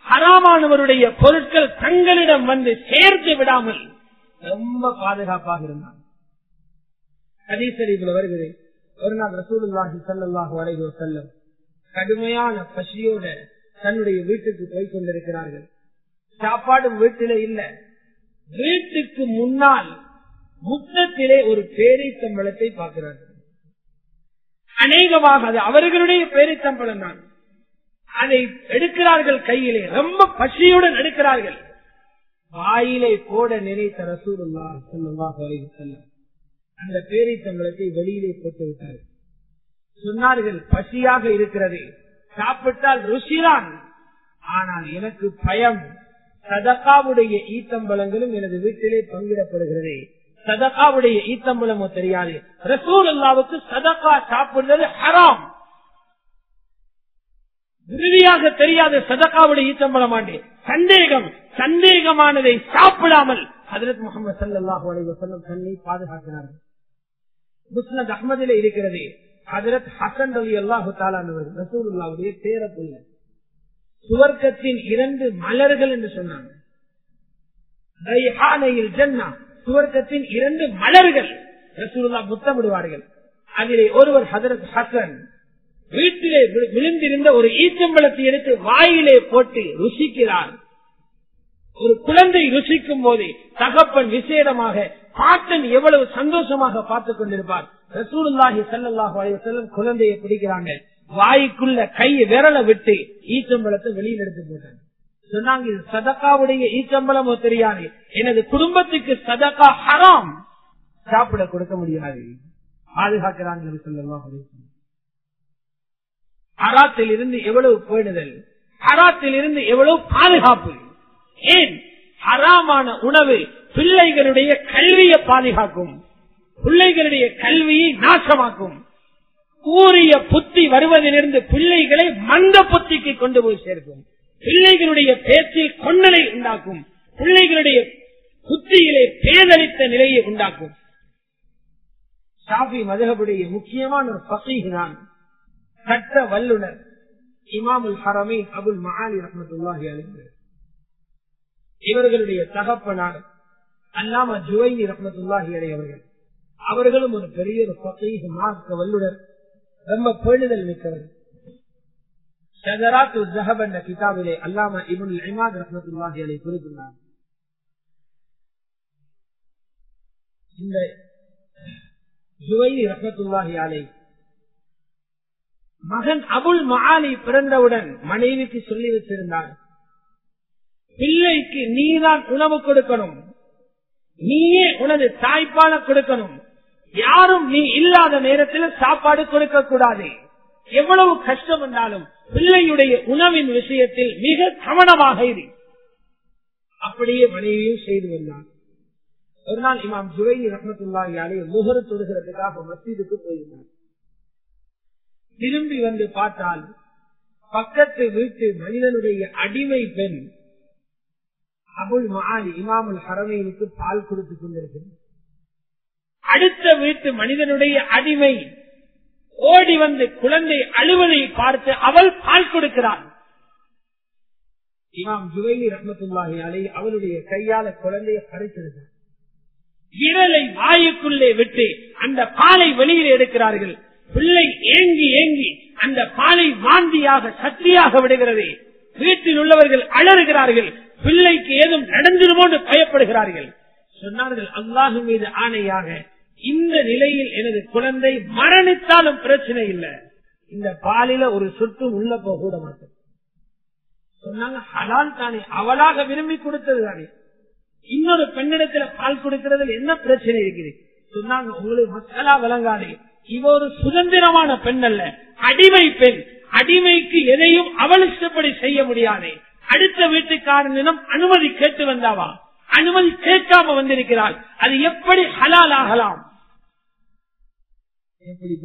B: ஹராமானவருடைய பொருட்கள் தங்களிடம் வந்து சேர்த்து விடாமல் ரொம்ப பாதுகாப்பாக இருந்தாங்க ஹதீசரிகள் வருகிறேன் ஒரு நாள் ரசூலுல்லாஹி சல்லாஹு அலஹி வசல்லம் கடுமையான பசியோட தன்னுடைய வீட்டுக்கு போய் கொண்டிருக்கிறார்கள். சாப்பாடும் வீட்டில இல்ல. வீட்டுக்கு முன்னால் முத்தத்திலே ஒரு பேரித்தம்பளத்தை பார்க்கிறார்கள். அநேகமாக அது அவர்களுடைய பேரித்தம்பளம் தான். அதை எடுக்கிறார்கள் கையிலே. ரொம்ப பசியுடன் எடுக்கிறார்கள். வாயிலை போட நினைத்த ரசூலுல்லா அந்த பேரித்தம்பளத்தை வெளியிலே போட்டு விட்டார்கள். சொன்னார்கள் பசியாக இருக்கிறது. சாப்பிட்டால் ருசிதான். ஆனால் எனக்கு பயம். சதக்காவுடைய ஈத்தம்பலங்களும் எனது வீட்டிலே பங்கிடப்படுகிறது. சதக்காவுடைய ஈத்தம்பலமோ தெரியாது. ரசூல் அல்லாவுக்கு சதக்கா சாப்பிடுறது ஹராம். உறுதியாக தெரியாது சதக்காவுடைய ஈத்தம்பலம் ஆண்டு. சந்தேகம் சந்தேகமானதை சாப்பிடாமல் ஹதரத் முகமது சல்லாஹூ அலைவசல்லம் தன்னை பாதுகாக்கிறார்கள். முஸ்லத் அஹமதிலே இருக்கிறது. ஹசரத் ஹசன் அலி அல்லாஹு தாலானவர் ரசூலுல்லாவுடைய பேர புள்ள. சுவர்க்கத்தின் இரண்டு மலர்கள் என்று சொன்னாங்க. ஜன்னா சுவர்க்கத்தின் இரண்டு மலர்கள் ரசூலுல்லா முத்தமிடுவார்கள். அதிலே ஒருவர் ஹசரத் ஹசன் வீட்டிலே விழுந்திருந்த ஒரு ஈச்சம்பழத்தை எடுத்து வாயிலே போட்டு ருசிக்கிறார். ஒரு குழந்தை ருசிக்கும் போதே தகப்பன் விசேடமாக பாட்டன் எவ்வளவு சந்தோஷமாக பார்த்துக் கொண்டிருப்பார். ரசூலுல்லாஹி சல்லாஹு அலைஹி குழந்தையை பிடிக்கிறாங்க. வாய்க்குள்ள கை விரல விட்டு ஈச்சம்பழத்தை வெளியில் எடுத்து போட்டாங்க. சொன்னாங்க இது சதக்காவுடைய ஈச்சம்பளமோ தெரியாது. எனது குடும்பத்துக்கு சதக்கா ஹராம். சாப்பிட கொடுக்க முடியாது. பாதுகாக்கிறாங்க அராத்தில் இருந்து எவ்வளவு பேணுதல்? அராத்தில் இருந்து எவ்வளவு பாதுகாப்பு? ஏன் ஹராமான உணவு பிள்ளைகளுடைய கல்வியை பாதுகாக்கும்? பிள்ளைகளுடைய கல்வியை நாசமாக்கும். கூறிய புத்தி வருவதிலிருந்து பிள்ளைகளை மந்த புத்திக்கு கொண்டு போய் சேர்க்கும். பிள்ளைகளுடைய பேச்சில் கொன்னலை உண்டாக்கும். பிள்ளைகளுடைய புத்தியிலே பேதளித்த நிலையை உண்டாக்கும். ஷாஃபி மதகபுடைய முக்கியமான ஒரு பசீகு சட்ட வல்லுநர் இமாமுல் ஹரமீன் அபுல் மஹாலி ரஹமத்துல்லாஹி அலைஹி. இவர்களுடைய தகப்பனார் அல்லாம ஜுவைனி ரஹமத்துல்லாஹி அவர்கள். அவர்களும் ஒரு பெரிய ஒரு பசீக மார்க்க வல்லுனர் ரொம்ப பேணுதல் மிக்கவர் ஷஜராத்து ஜஹப் என்ற கிதாபிலே அல்லாம இபுல் இமாத் ரஹமத்துல்லாஹி அலை குறிப்பிட்டார் இந்த ஜுவைனி ரஹமத்துல்லாஹி அலை மகன் அபுல் மகாலி பிறந்தவுடன் மனைவிக்கு சொல்லி வச்சிருந்தார் பிள்ளைக்கு நீதான் உணவு கொடுக்கணும். நீயே உனது தாய்ப்பால கொடுக்கணும். யாரும் நீ இல்லாத நேரத்தில் சாப்பாடு கொடுக்க கூடாது எவ்வளவு கஷ்டம் வந்தாலும் பிள்ளையுடைய உணவின் விஷயத்தில் மிக கவனமாக இரு. அப்படியே மனைவியும் செய்து வந்தார் ஒரு நாள் இமாம் ஜுவை ரஹமத்துல்லாஹி முகர் தொடுகிறதுக்காக மசீதுக்கு போயிருந்தார் திரும்பி வந்து பார்த்தால் பக்கத்து வீட்டு மனிதனுடைய அடிமை பெண் அபுல் மகாலி இமாமுல் ஹரமைனுக்கு பால் கொடுத்து கொண்டிருக்கிறது. அடுத்த வீட்டு மனிதனுடைய அடிமை ஓடி வந்து குழந்தை அழுவதை பார்த்து அவள் பால் கொடுக்கிறாள். இமாம் ஜுவைலி ரஹமத்துல்லாஹி அலை அவளுடைய கையால குழந்தையை பறித்திருந்தார் விரலை வாயுக்குள்ளே விட்டு அந்த பாலை வெளியில் எடுக்கிறார்கள். பிள்ளை ஏங்கி ஏங்கி அந்த பாலை வாந்தியாக சக்தியாக விடுகிறது. வீட்டில் உள்ளவர்கள் அலறுகிறார்கள். பிள்ளைக்கு ஏதும் நடந்துருமோ என்று பயப்படுகிறார்கள். சொன்னார்கள் அல்லாஹு மீது ஆணையாக இந்த நிலையில் எனது குழந்தை மரணித்தாலும் பிரச்சனை இல்லை. இந்த பாலில ஒரு சொட்டு உள்ள போக கூட மாட்டேன். சொன்னாங்க ஹலால் தானே அவளாக விரும்பி கொடுத்தது தானே. இன்னொரு பெண்ணிடத்துல பால் கொடுக்கிறது என்ன பிரச்சனை இருக்குது? சொன்னாங்க உங்களுக்கு மக்களா விளங்காதே இவ ஒரு சுதந்திரமான பெண் அல்ல அடிமை பெண். அடிமைக்கு எதையும் அவள் இஷ்டப்படி செய்ய முடியாதே. அடுத்த வீட்டுக்காரனிடம் அனுமதி கேட்டு வந்தாவா? அனுமதி கேட்காம வந்திருக்கிறாள். அது எப்படி ஹலால் ஆகலாம்? எப்படி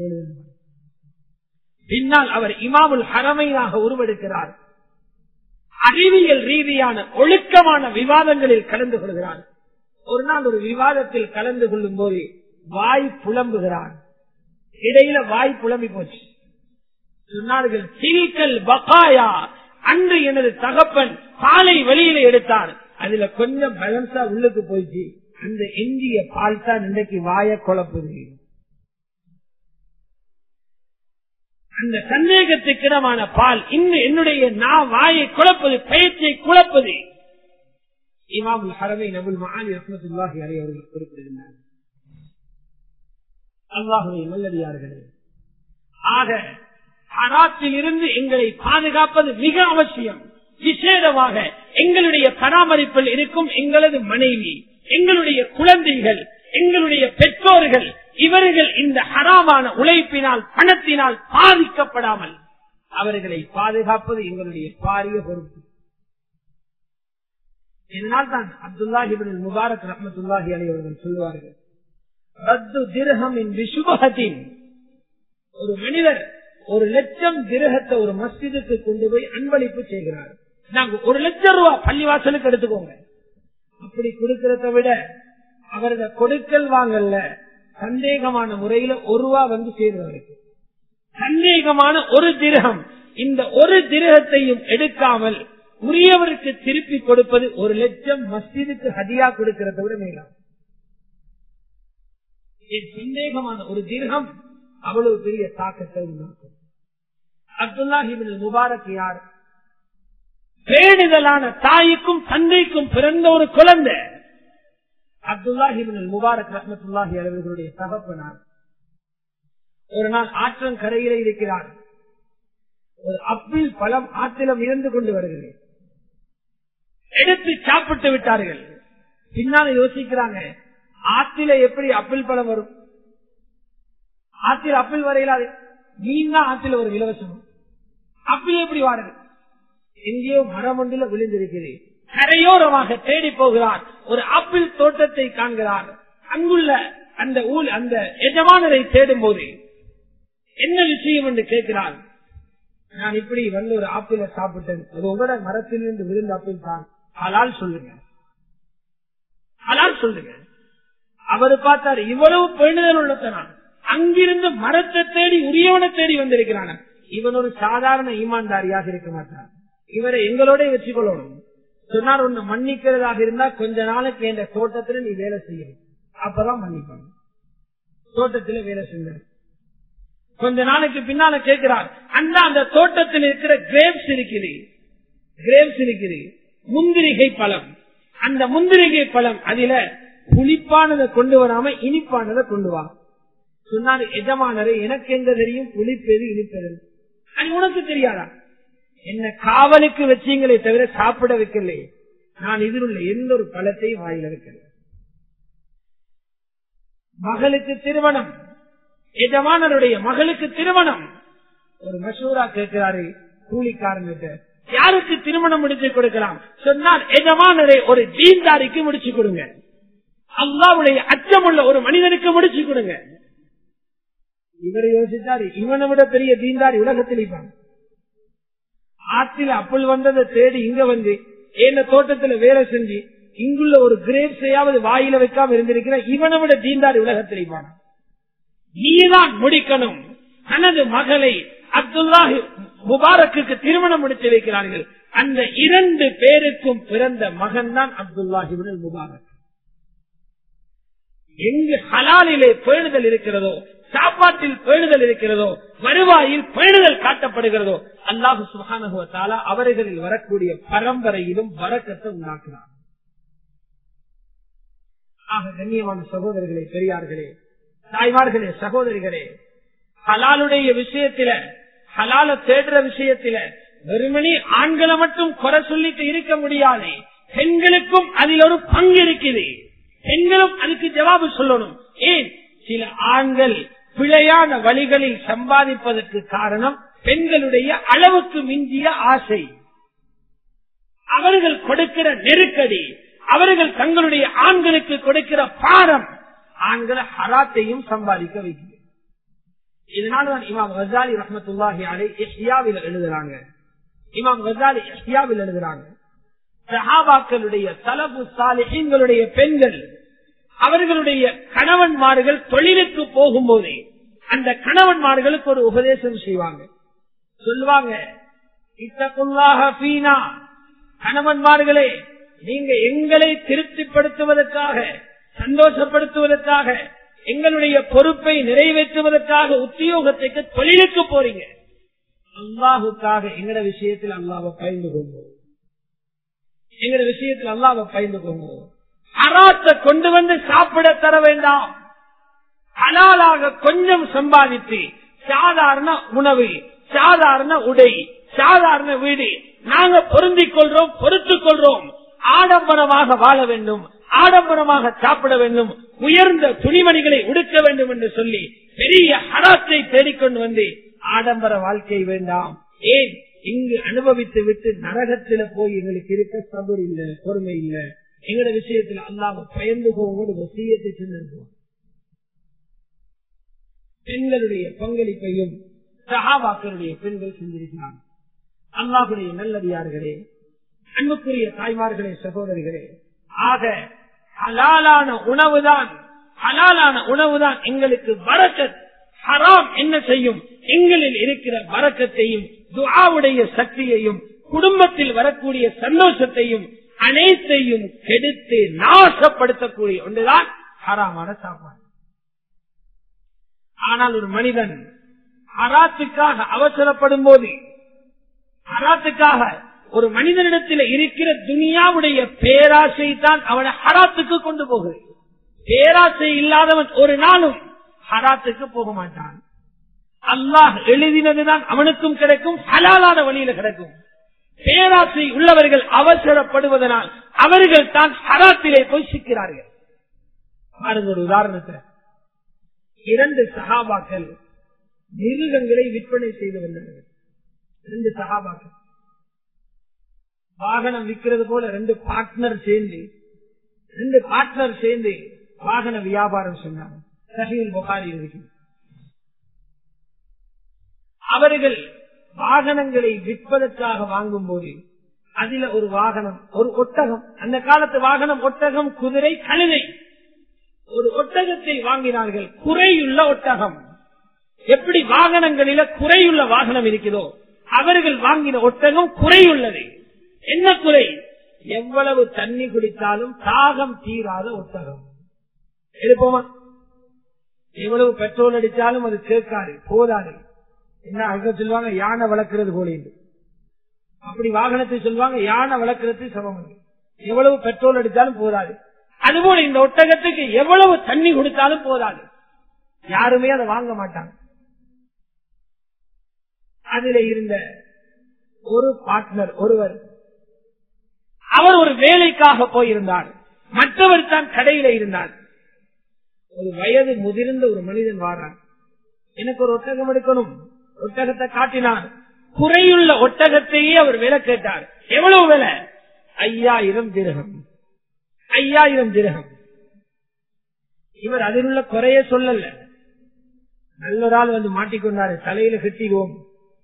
B: பின்னால் அவர் இமாமுல் ஹரமையாக உருவெடுக்கிறார். அறிவியல் ரீதியான ஒழுக்கமான விவாதங்களில் கலந்து கொள்கிறார். ஒரு நாள் ஒரு விவாதத்தில் கலந்து கொள்ளும் போது வாய் புலம்புகிறார். இடையில வாய் புலம்பி போச்சு. சொன்னார்கள் அன்று எனது தகப்பன் பாலை வெளியில எடுத்தார். அதுல கொஞ்சம் பேலன்ஸா உள்ளுக்கு போயிடுச்சு அந்த எஞ்சிய பால் தான் இன்றைக்கு வாய குழப்புது. அந்த சந்தேகத்துக்கிடமான பால் இன்னும் என்னுடைய நான் வாயை குழப்பது பெயர்ச்சியை குழப்பது. இமாம் ஹரவை நபுல் மகானி ரஹமத்துல்லாஹி அலை அவர்கள் குறிப்பிடுகின்றனர் அல்லாஹுடைய நல்லடியார்களே. ஆக ஹராத்தில் இருந்து எங்களை பாதுகாப்பது மிக அவசியம். விசேடமாக எங்களுடைய பராமரிப்பில் இருக்கும் எங்களது மனைவி எங்களுடைய குழந்தைகள் எங்களுடைய பெற்றோர்கள் இவர்கள் இந்த ஹராமான உழைப்பினால் பணத்தினால் பாதிக்கப்படாமல் அவர்களை பாதுகாப்பது எங்களுடைய பாரிய பொறுப்பு. இதனால் தான் அப்துல்லாஹி முபாரக் ரஹமத்துல்லாஹி அலி அவர்கள் சொல்லுவார்கள் ஒரு மனிதர் ஒரு லட்சம் கிரகத்தை ஒரு மஸ்ஜிதுக்கு கொண்டு போய் அன்பளிப்பு செய்கிறார். நாங்க ஒரு லட்சம் ரூபாய் பள்ளிவாசலுக்கு எடுத்துக்கோங்க. அப்படி கொடுக்கறத விட அவரது கொடுக்கல் வாங்கல்ல. சந்தேகமான முறையில ஒரு ரூபா வந்து சேர்ந்தவருக்கு சந்தேகமான ஒரு திரகம் இந்த ஒரு திருகத்தையும் எடுக்காமல் உரியவருக்கு திருப்பி கொடுப்பது ஒரு லட்சம் மஸ்ஜிதுக்கு ஹதியா கொடுக்கிறத விட மேலாம் சந்தேகமான ஒரு திரகம் அவ்வளவு பெரிய தாக்கத்தை உண்டாக்கும் அப்துல்லாஹிபின் முபாரக் யார்? பேணிதலான தாய்க்கும் தந்தைக்கும் பிறந்த ஒரு குழந்தை. அப்துல்லாஹிபின் முபாரக் ரஹமத்துல்லாஹி அவர்களுடைய தகப்பனார். ஒரு நாள் ஆற்றங்கரையில இருக்கிறார். ஒரு அப்பிள் பழம் ஆற்றிலும் இருந்து கொண்டு வருகிறேன். எடுத்து சாப்பிட்டு விட்டார்கள். பின்னால யோசிக்கிறாங்க ஆற்றில எப்படி அப்பிள் பழம் வரும்? ஆற்றில் அப்பிள் வரையிலாது மீன் தான் ஒரு இலவசம். அப்பிள் எப்படி வாருது எங்கேயோ மரம் ஒன்றில் விழுந்திருக்கிறேன் கரையோரமாக தேடி போகிறார். ஒரு ஆப்பிள் தோட்டத்தை காண்கிறார். அங்குள்ள அந்த ஊர் அந்த எஜமானரை தேடும் போது என்ன விஷயம் என்று கேட்கிறார். நான் இப்படி வந்து ஒரு ஆப்பிள சாப்பிட்டேன். அது உங்களோட மரத்திலிருந்து விழுந்த ஆப்பிள் தான். அலால் சொல்லுங்க. அலால் சொல்லுங்க. அவர் பார்த்தார் இவ்வளவு பேணுதல் உள்ளத்தனான் அங்கிருந்து மரத்தை தேடி உரியவனை தேடி வந்திருக்கிறான. இவன் ஒரு சாதாரண ஈமான்தாரியாக இருக்க மாட்டான். இவரை எங்களோட வச்சுக்கொள்ளணும் சொன்னார் ஒண்ணு மன்னிக்கிறதாக இருந்தா கொஞ்ச நாளைக்கு என்ற தோட்டத்துல நீ வேலை செய்யணும். அப்பதான் மன்னிப்பாங்க தோட்டத்துல வேலை செஞ்ச கொஞ்ச நாளைக்கு பின்னால கேட்கிறார் அந்த அந்த தோட்டத்தில் இருக்கிற கிரேப்ஸ் இருக்குது. கிரேப்ஸ் இருக்குது. முந்திரிகை பழம். அந்த முந்திரிகை பழம் அதுல புளிப்பானதை கொண்டு வராம இனிப்பானதை கொண்டு வா. சொன்னாரு எஜமானரே எனக்கு எங்க தெரியும்? புளிப்பெது இனிப்பெது உனக்கு தெரியாதா? என்ன காவலுக்கு வச்சீங்களே தவிர சாப்பிட வைக்கல நான் இதில் உள்ள எந்த ஒரு பழத்தையும் வாயில வைக்கல. மகளுக்கு திருமணம். எஜமானருடைய மகளுக்கு திருமணம். ஒரு மசூரா கேட்கிறாரு கூலிக்காரங்கிட்ட யாருக்கு திருமணம் முடிச்சு கொடுக்கலாம்? சொன்னால் எஜமானரை ஒரு தீன்தாரிக்கு முடிச்சு கொடுங்க. அல்லாவுடைய அச்சமுள்ள ஒரு மனிதனுக்கு முடிச்சு கொடுங்க. இவர் யோசித்தார் இவனை விட பெரிய தீன்தாரி உலகத்தில் இருப்பாங்க ஆற்றில் அப்பள் வந்ததை தேடி இங்க வந்து என்ன தோட்டத்துல வேலை செஞ்சு இங்குள்ள ஒரு கிரேப்ஸையாவது வாயில வைக்காம இருந்திருக்கிற இவனை விட தீண்டாரி உலகத்தில் இருப்பான் நீதான் முடிக்கணும். தனது மகளை அப்துல்லாஹி முபாரக்கு திருமணம் முடித்து வைக்கிறார்கள். அந்த இரண்டு பேருக்கும் பிறந்த மகன் தான் அப்துல்லாஹி முபாரக். எங்கு ஹலாலிலே பேணுதல் இருக்கிறதோ சாப்பாட்டில் பேணுதல் இருக்கிறதோ வருவாயில் பேணுதல் காட்டப்படுகிறதோ அல்லாஹு சுகானுகுவத்தால அவர்களில் வரக்கூடிய பரம்பரையிலும் வரக்கத்தை உண்டாக்குறார் ஆக கண்ணியமான சகோதரர்களே பெரியார்களே தாய்மார்களே சகோதரிகளே ஹலாலுடைய விஷயத்தில ஹலால தேடுற விஷயத்தில வெறுமனி ஆண்களை மட்டும் குறை சொல்லிட்டு இருக்க முடியாது பெண்களுக்கும் அதில் ஒரு பங்கு இருக்குது. பெண்களும் அதுக்கு ஜவாபு சொல்லணும். ஏன்? சில ஆண்கள் பிழையான வழிகளில் சம்பாதிப்பதற்கு காரணம் பெண்களுடைய அளவுக்கு மிஞ்சிய ஆசை. அவர்கள் கொடுக்கிற நெருக்கடி அவர்கள் தங்களுடைய ஆண்களுக்கு கொடுக்கிற பாரம் ஆண்களை ஹராத்தையும் சம்பாதிக்க வைக்கிறது. இதனால்தான் இமாம் கசாலி ரஹமத்துல்லாஹி அலை எஸ்டியாவில் எழுதுறாங்க. இமாம் கசாலி எஸ்டியாவில் எழுதுறாங்க. சஹாபாக்களுடைய தலபு சாலிகளுடைய பெண்கள் அவர்களுடைய கணவன்மார்கள் தொழிலுக்கு போகும்போது அந்த கணவன்மார்களுக்கு ஒரு உபதேசம் செய்வாங்க. சொல்லுவாங்க இத்தக்குள்ளாக பீனா கணவன்மார்களே நீங்க எங்களை திருப்திப்படுத்துவதற்காக சந்தோஷப்படுத்துவதற்காக எங்களுடைய பொறுப்பை நிறைவேற்றுவதற்காக உத்தியோகத்துக்கு தொழிலுக்கு போறீங்க. அல்லாஹுக்காக எங்கட விஷயத்தில் அல்லாவை பயந்து கொள்வோம். எங்கட விஷயத்தில் அல்லாவை பயந்து கொள்வோம். அராத்தை கொண்டு வந்து சாப்பிட தர வேண்டாம். ஹலாலாக கொஞ்சம் சம்பாதித்து சாதாரண உணவு சாதாரண உடை சாதாரண வீடு நாங்க பொருந்திக் கொள்றோம் பொறுத்துக் கொள்றோம். ஆடம்பரமாக வாழ வேண்டும் ஆடம்பரமாக சாப்பிட வேண்டும் உயர்ந்த துணிமணிகளை உடுக்க வேண்டும் என்று சொல்லி பெரிய ஹராத்தை தேடிக்கொண்டு வந்து ஆடம்பர வாழ்க்கை வேண்டாம். ஏன்? இங்கு அனுபவித்து விட்டு நரகத்தில போய் எங்களுக்கு இருக்க சபர் இல்ல பொறுமை இல்லை. எங்கட விஷயத்தில் அல்லாம பயந்து போவோடு வசியத்தை சென்றிருப்போம் பெண்களுடைய பங்களிப்பையும் சகாபாக்களுடைய பெண்கள் செஞ்சிருக்கிறாங்க. அல்லாஹுடைய நல்லடியார்களே அன்புக்குரிய தாய்மார்களே சகோதரிகளே ஆக ஹலாலான உணவுதான் ஹலாலான உணவுதான் எங்களுக்கு வரக்கத். ஹராம் என்ன செய்யும்? எங்களில் இருக்கிற வரக்கத்தையும் துஆவுடைய சக்தியையும் குடும்பத்தில் வரக்கூடிய சந்தோஷத்தையும் அனைத்தையும் கெடுத்து நாசப்படுத்தக்கூடிய ஒன்றுதான் ஹராமான சாப்பாடு. ஆனால் ஒரு மனிதன் ஹராத்துக்காக அவசரப்படும் போது ஹராத்துக்காக ஒரு மனிதனிடத்தில் இருக்கிற துனியாவுடைய பேராசை தான் அவனை ஹராத்துக்கு கொண்டு போகுது. பேராசை இல்லாதவன் ஒரு நாளும் ஹராத்துக்கு போக மாட்டான். அல்லாஹ் எழுதினதுதான் அவனுக்கும் கிடைக்கும் ஹலாலான வழியில கிடைக்கும். பேராசை உள்ளவர்கள் அவசரப்படுவதனால் அவர்கள் தான் ஹராத்திலே போய் சிக்கிறார்கள். பாருங்க ஒரு உதாரணத்தை. இரண்டு சகாபாக்கள் மிருகங்களை விற்பனை செய்து வந்தார்கள் ரெண்டு சகாபாக்கள். வாகனம் விற்கிறது போல ரெண்டு பார்ட்னர் சேர்ந்து ரெண்டு பார்ட்னர் சேர்ந்து வாகன வியாபாரம் சொன்னாங்க. சஹீல் புகாரி இருக்கு அவர்கள் வாகனங்களை விற்பதற்காக வாங்கும் போது அதுல ஒரு வாகனம் ஒரு ஒட்டகம். அந்த காலத்து வாகனம் ஒட்டகம் குதிரை கழுதை. ஒரு ஒட்டகத்தை வாங்கினார்கள். குறையுள்ள ஒட்டகம். எப்படி வாகனங்களில குறையுள்ள வாகனம் இருக்கிறதோ அவர்கள் வாங்கின ஒட்டகம் குறையுள்ளது. என்ன குறை? எவ்வளவு தண்ணி குடித்தாலும் தாகம் தீராத ஒட்டகம். எடுப்போமா? எவ்வளவு பெட்ரோல் அடித்தாலும் அது கேட்காது போதாது. என்ன அங்க சொல்லுவாங்க? யானை வளர்க்கிறது போல என்று. அப்படி வாகனத்தை சொல்லுவாங்க யானை வளர்க்கிறது சமம் எவ்வளவு பெட்ரோல் அடித்தாலும் போதாது. அதுபோல இந்த ஒட்டகத்துக்கு எவ்வளவு தண்ணி கொடுத்தாலும் போதாது. யாருமே அதை வாங்க மாட்டாங்க. அதுல இருந்த ஒரு பார்ட்னர் ஒருவர் அவர் ஒரு வேலைக்காக போயிருந்தார். மற்றவர் தான் கடையில இருந்தார். ஒரு வயது முதிர்ந்த ஒரு மனிதன் வாரார். எனக்கு ஒரு ஒட்டகம் எடுக்கணும். ஒட்டகத்தை காட்டினார். குறையுள்ள ஒட்டகத்தையே அவர் விலை கேட்டார். எவ்வளவு விலை? ஐயாயிரம் திரகம். ஐயாயிரம் திரகம். இவர் அதில் உள்ள குறைய சொல்லல. நல்லொராள் வந்து மாட்டிக்கொண்டாரு தலையில கட்டிடுவோம்.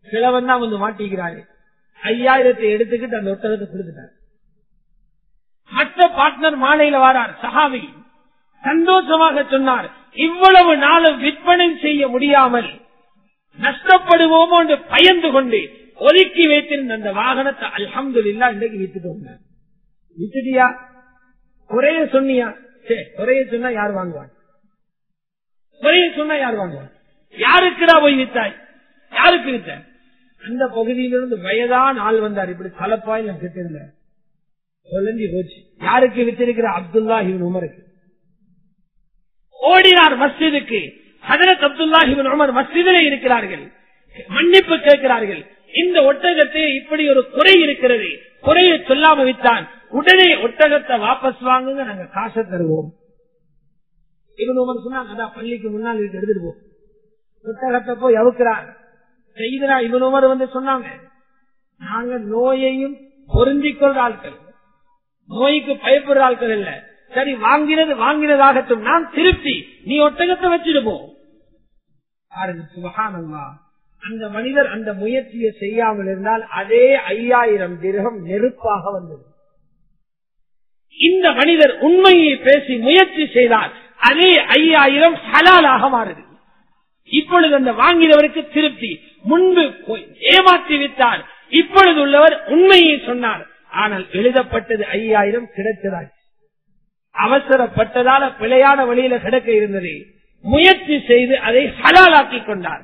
B: சிலவன் தான் வந்து மாட்டிக்கிறாரு. ஐயாயிரத்தை எடுத்துக்கிட்டு அந்த ஒட்டகத்தை கொடுத்துட்டார். மற்ற பார்ட்னர் மாலையில வாரார் சஹாவி சந்தோஷமாக சொன்னார் இவ்வளவு நாளும் விற்பனை செய்ய முடியாமல் நஷ்டப்படுவோமோ என்று பயந்து கொண்டு ஒதுக்கி வைத்திருந்த அந்த வாகனத்தை அல்ஹம்து இல்லா இன்றைக்கு வித்துட்டு வித்துட்டியா? குறைய சொன்னியா? சரி குறைய சொன்னா யார் வாங்குவான்? குறைய சொன்னா யார் வாங்குவான்? யாருக்குடா போய் வித்தாய்? யாருக்கு வித்த? அந்த பகுதியிலிருந்து வயதான ஆள் வந்தார். இப்படி தலப்பாயில் நான் கேட்டிருந்தேன் சொல்லி போச்சு. யாருக்கு வித்திருக்கிற அப்துல்லா இவன் உமருக்கு? ஓடினார் மஸ்ஜிதுக்கு. ஹதரத் அப்துல்லா இவன் உமர் மசிதிலே இருக்கிறார்கள். மன்னிப்பு கேட்கிறார்கள். இந்த ஒட்டகத்தை இப்படி ஒரு குறை இருக்கிறது. குறையை சொல்லாம வித்தான் உடனே ஒட்டகத்தை வாபஸ் வாங்குங்க நாங்க காசை தருவோம். இவன் உமர் சொன்னாங்க அதான் பள்ளிக்கு முன்னால் இதுக்கு எடுத்துட்டு ஒட்டகத்தை போய் அவுக்கிறார். செய்தனா இவன் உமர் வந்து சொன்னாங்க நாங்க நோயையும் பொருந்திக் கொள்ற ஆட்கள் நோய்க்கு பயப்படுற ஆட்கள் இல்ல. சரி வாங்கினது வாங்கினதாகட்டும். நான் திருப்தி நீ ஒட்டகத்தை வச்சிடுவோம் பாருங்க சுபகானந்தா அந்த மனிதர் அந்த முயற்சியை செய்யாமல் இருந்தால் அதே ஐயாயிரம் கிரகம் நெருப்பாக வந்தது. இந்த மனிதர் உண்மையை பேசி முயற்சி செய்தால் அதே ஐயாயிரம் ஹலாலாக மாறுது. இப்பொழுது அந்த வாங்கினவருக்கு திருப்தி. முன்பு ஏமாற்றி விட்டார். இப்பொழுது உள்ளவர் உண்மையை சொன்னார். ஆனால் எழுதப்பட்டது ஐயாயிரம் கிடைத்ததாச்சு அவசரப்பட்டதால பிழையான வழியில கிடக்க இருந்தது. முயற்சி செய்து அதை ஹலாலாக்கி கொண்டார்.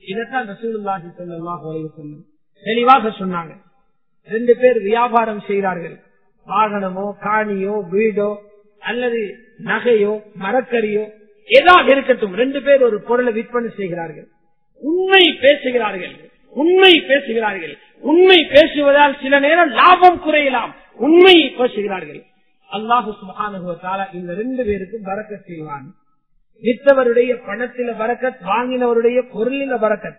B: இதைத்தான் ரசூலுல்லாஹி ஸல்லல்லாஹு தெளிவாக சொன்னாங்க. ரெண்டு பேர் வியாபாரம் செய்கிறார்கள். வாகனமோ காணியோ வீடோ அல்லது நகையோ மரக்கறியோ ஏதாவது இருக்கட்டும் ரெண்டு பேர் ஒரு பொருளை விற்பனை செய்கிறார்கள். உண்மை பேசுகிறார்கள். உண்மை பேசுகிறார்கள். உண்மை பேசுவதால் சில நேரம் லாபம் குறையலாம். உண்மையை பேசுகிறார்கள். அல்லாஹு சுபானுவத்தால இந்த ரெண்டு பேருக்கும் பறக்க செய்வான். வித்தவருடைய பணத்தில பறக்கத் வாங்கினவருடைய பொருளில பறக்கத்.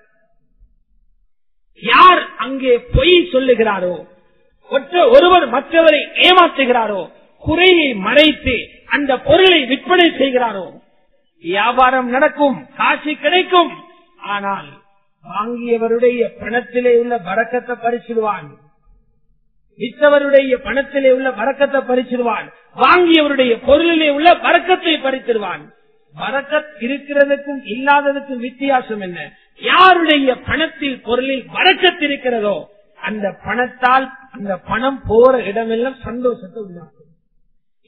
B: யார் அங்கே பொய் சொல்லுகிறாரோ ஒருவர் மற்றவரை ஏமாற்றுகிறாரோ குறையை மறைத்து அந்த பொருளை விற்பனை செய்கிறாரோ வியாபாரம் நடக்கும் காசு கிடைக்கும் ஆனால் வாங்கியவருடைய பணத்திலே உள்ள பறக்கத்தை பறிச்சிடுவான். வித்தவருடைய பணத்திலே உள்ள பறக்கத்தை பறிச்சிடுவான். வாங்கியவருடைய பொருளிலே உள்ள பறக்கத்தை பறித்திருவான் பறக்கத் இருக்கிறதுக்கும் இல்லாததுக்கும் வித்தியாசம் என்ன? யாருடைய பணத்தில் பொருளில் வரக்கத்திருக்கிறதோ அந்த பணத்தால் அந்த பணம் போற இடமெல்லாம் சந்தோஷத்தை உண்டாக்கும்.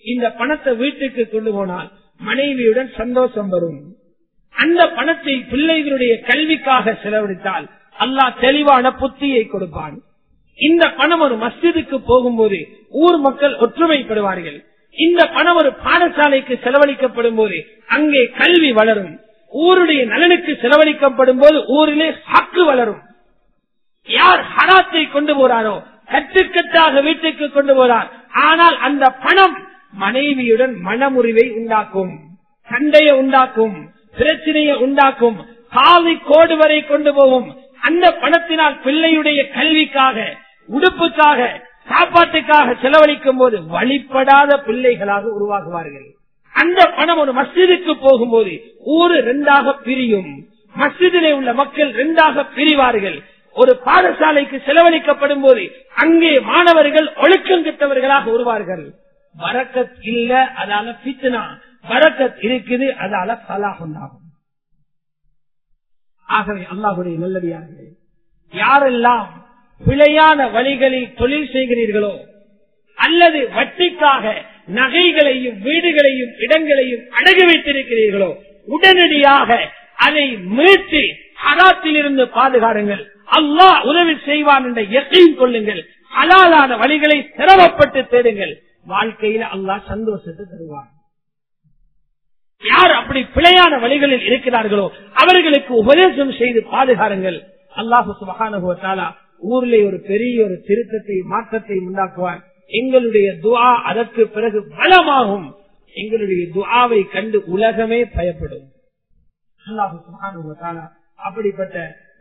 B: இந்த பணத்தை வீட்டுக்கு கொண்டு போனால் மனைவியுடன் சந்தோஷம் வரும். அந்த பணத்தை பிள்ளைகளுடைய கல்விக்காக செலவழித்தால் அல்லாஹ் தெளிவான புத்தியை கொடுப்பான். இந்த பணம் ஒரு மஸ்ஜிதுக்கு போகும்போது ஊர் மக்கள் ஒற்றுமைப்படுவார்கள். இந்த பணம் ஒரு பாடசாலைக்கு செலவழிக்கப்படும் போது அங்கே கல்வி வளரும். ஊருடைய நலனுக்கு செலவழிக்கப்படும் போது ஊரிலே ஹக்கு வளரும். யார் ஹராத்தை கொண்டு போறாரோ கட்டுக்கட்டாக வீட்டுக்கு கொண்டு போறார். ஆனால் அந்த பணம் மனைவியுடன் மனமுறிவை உண்டாக்கும் சண்டையை உண்டாக்கும் பிரச்சனையை உண்டாக்கும் காவி கோடு வரை கொண்டு போகும். அந்த பணத்தினால் பிள்ளையுடைய கல்விக்காக உடுப்புக்காக சாப்பாட்டுக்காக செலவழிக்கும் போது வழிபடாத பிள்ளைகளாக உருவாகுவார்கள். அந்த பணம் ஒரு மஸ்ஜிதுக்கு போகும்போது ஊரு ரெண்டாக பிரியும். மஸ்ஜிதிலே உள்ள மக்கள் ரெண்டாக பிரிவார்கள். ஒரு பாடசாலைக்கு செலவழிக்கப்படும் போது அங்கே மாணவர்கள் ஒழுக்கம் கெட்டவர்களாக உருவார்கள். வரக்கத் இல்ல அதால பித்னா வரக்கத் இருக்குது அதால பலாகுண்டாகும் ஆகவே அல்லாஹுடைய நல்லடியார்களே யாரெல்லாம் பிழையான வழிகளில் தொழில் செய்கிறீர்களோ அல்லது வட்டிக்காக நகைகளையும் வீடுகளையும் இடங்களையும் அடகு வைத்திருக்கிறீர்களோ உடனடியாக அதை மீட்டு ஹராத்திலிருந்து பாதுகாருங்கள். அல்லாஹ் உதவி செய்வான் என்ற எத்தையும் கொள்ளுங்கள். ஹலாலான வழிகளை சிரமப்பட்டு தேடுங்கள். வாழ்க்கையில் அல்லாஹ் சந்தோஷத்தை தருவான். யார் அப்படி பிழையான வழிகளில் இருக்கிறார்களோ அவர்களுக்கு உபதேசம் செய்து பாதுகாருங்கள். அல்லாஹு சுபகானுபவத்தாலா ஊரிலே ஒரு பெரிய ஒரு திருத்தத்தை மாற்றத்தை உண்டாக்குவார் எங்களுடைய துவா அதற்கு பிறகு பலமாகும். எங்களுடைய துவாவை கண்டு உலகமே பயப்படும். அல்லாஹு சுபகானுபவத்தாலா அப்படிப்பட்ட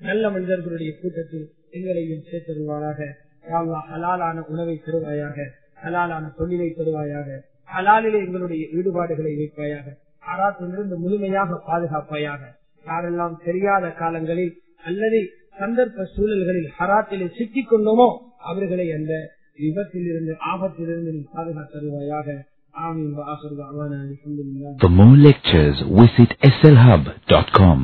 B: நல்ல மனிதர்களுடைய கூட்டத்தில் எங்களையும் சேர்த்தருவாராக ஹலாலான உணவை தருவாயாக ஹலாலான தொழிலை தருவாயாக ஹலாலிலே எங்களுடைய ஈடுபாடுகளை வைப்பாயாக. ஆராத்திலிருந்து முழுமையாக பாதுகாப்பாயாக. யாரெல்லாம் தெரியாத காலங்களில் அல்லது சந்தர்ப்ப சூழல்களில் ஹராத்திலே சிக்கிக் கொண்டோமோ அவர்களை அந்த விபத்திலிருந்து ஆபத்திலிருந்து நீ பாதுகாத்தருவாயாக ஆமீன். வாசல் அவான அலமதுல்லா
C: For more lectures, visit slhub.com.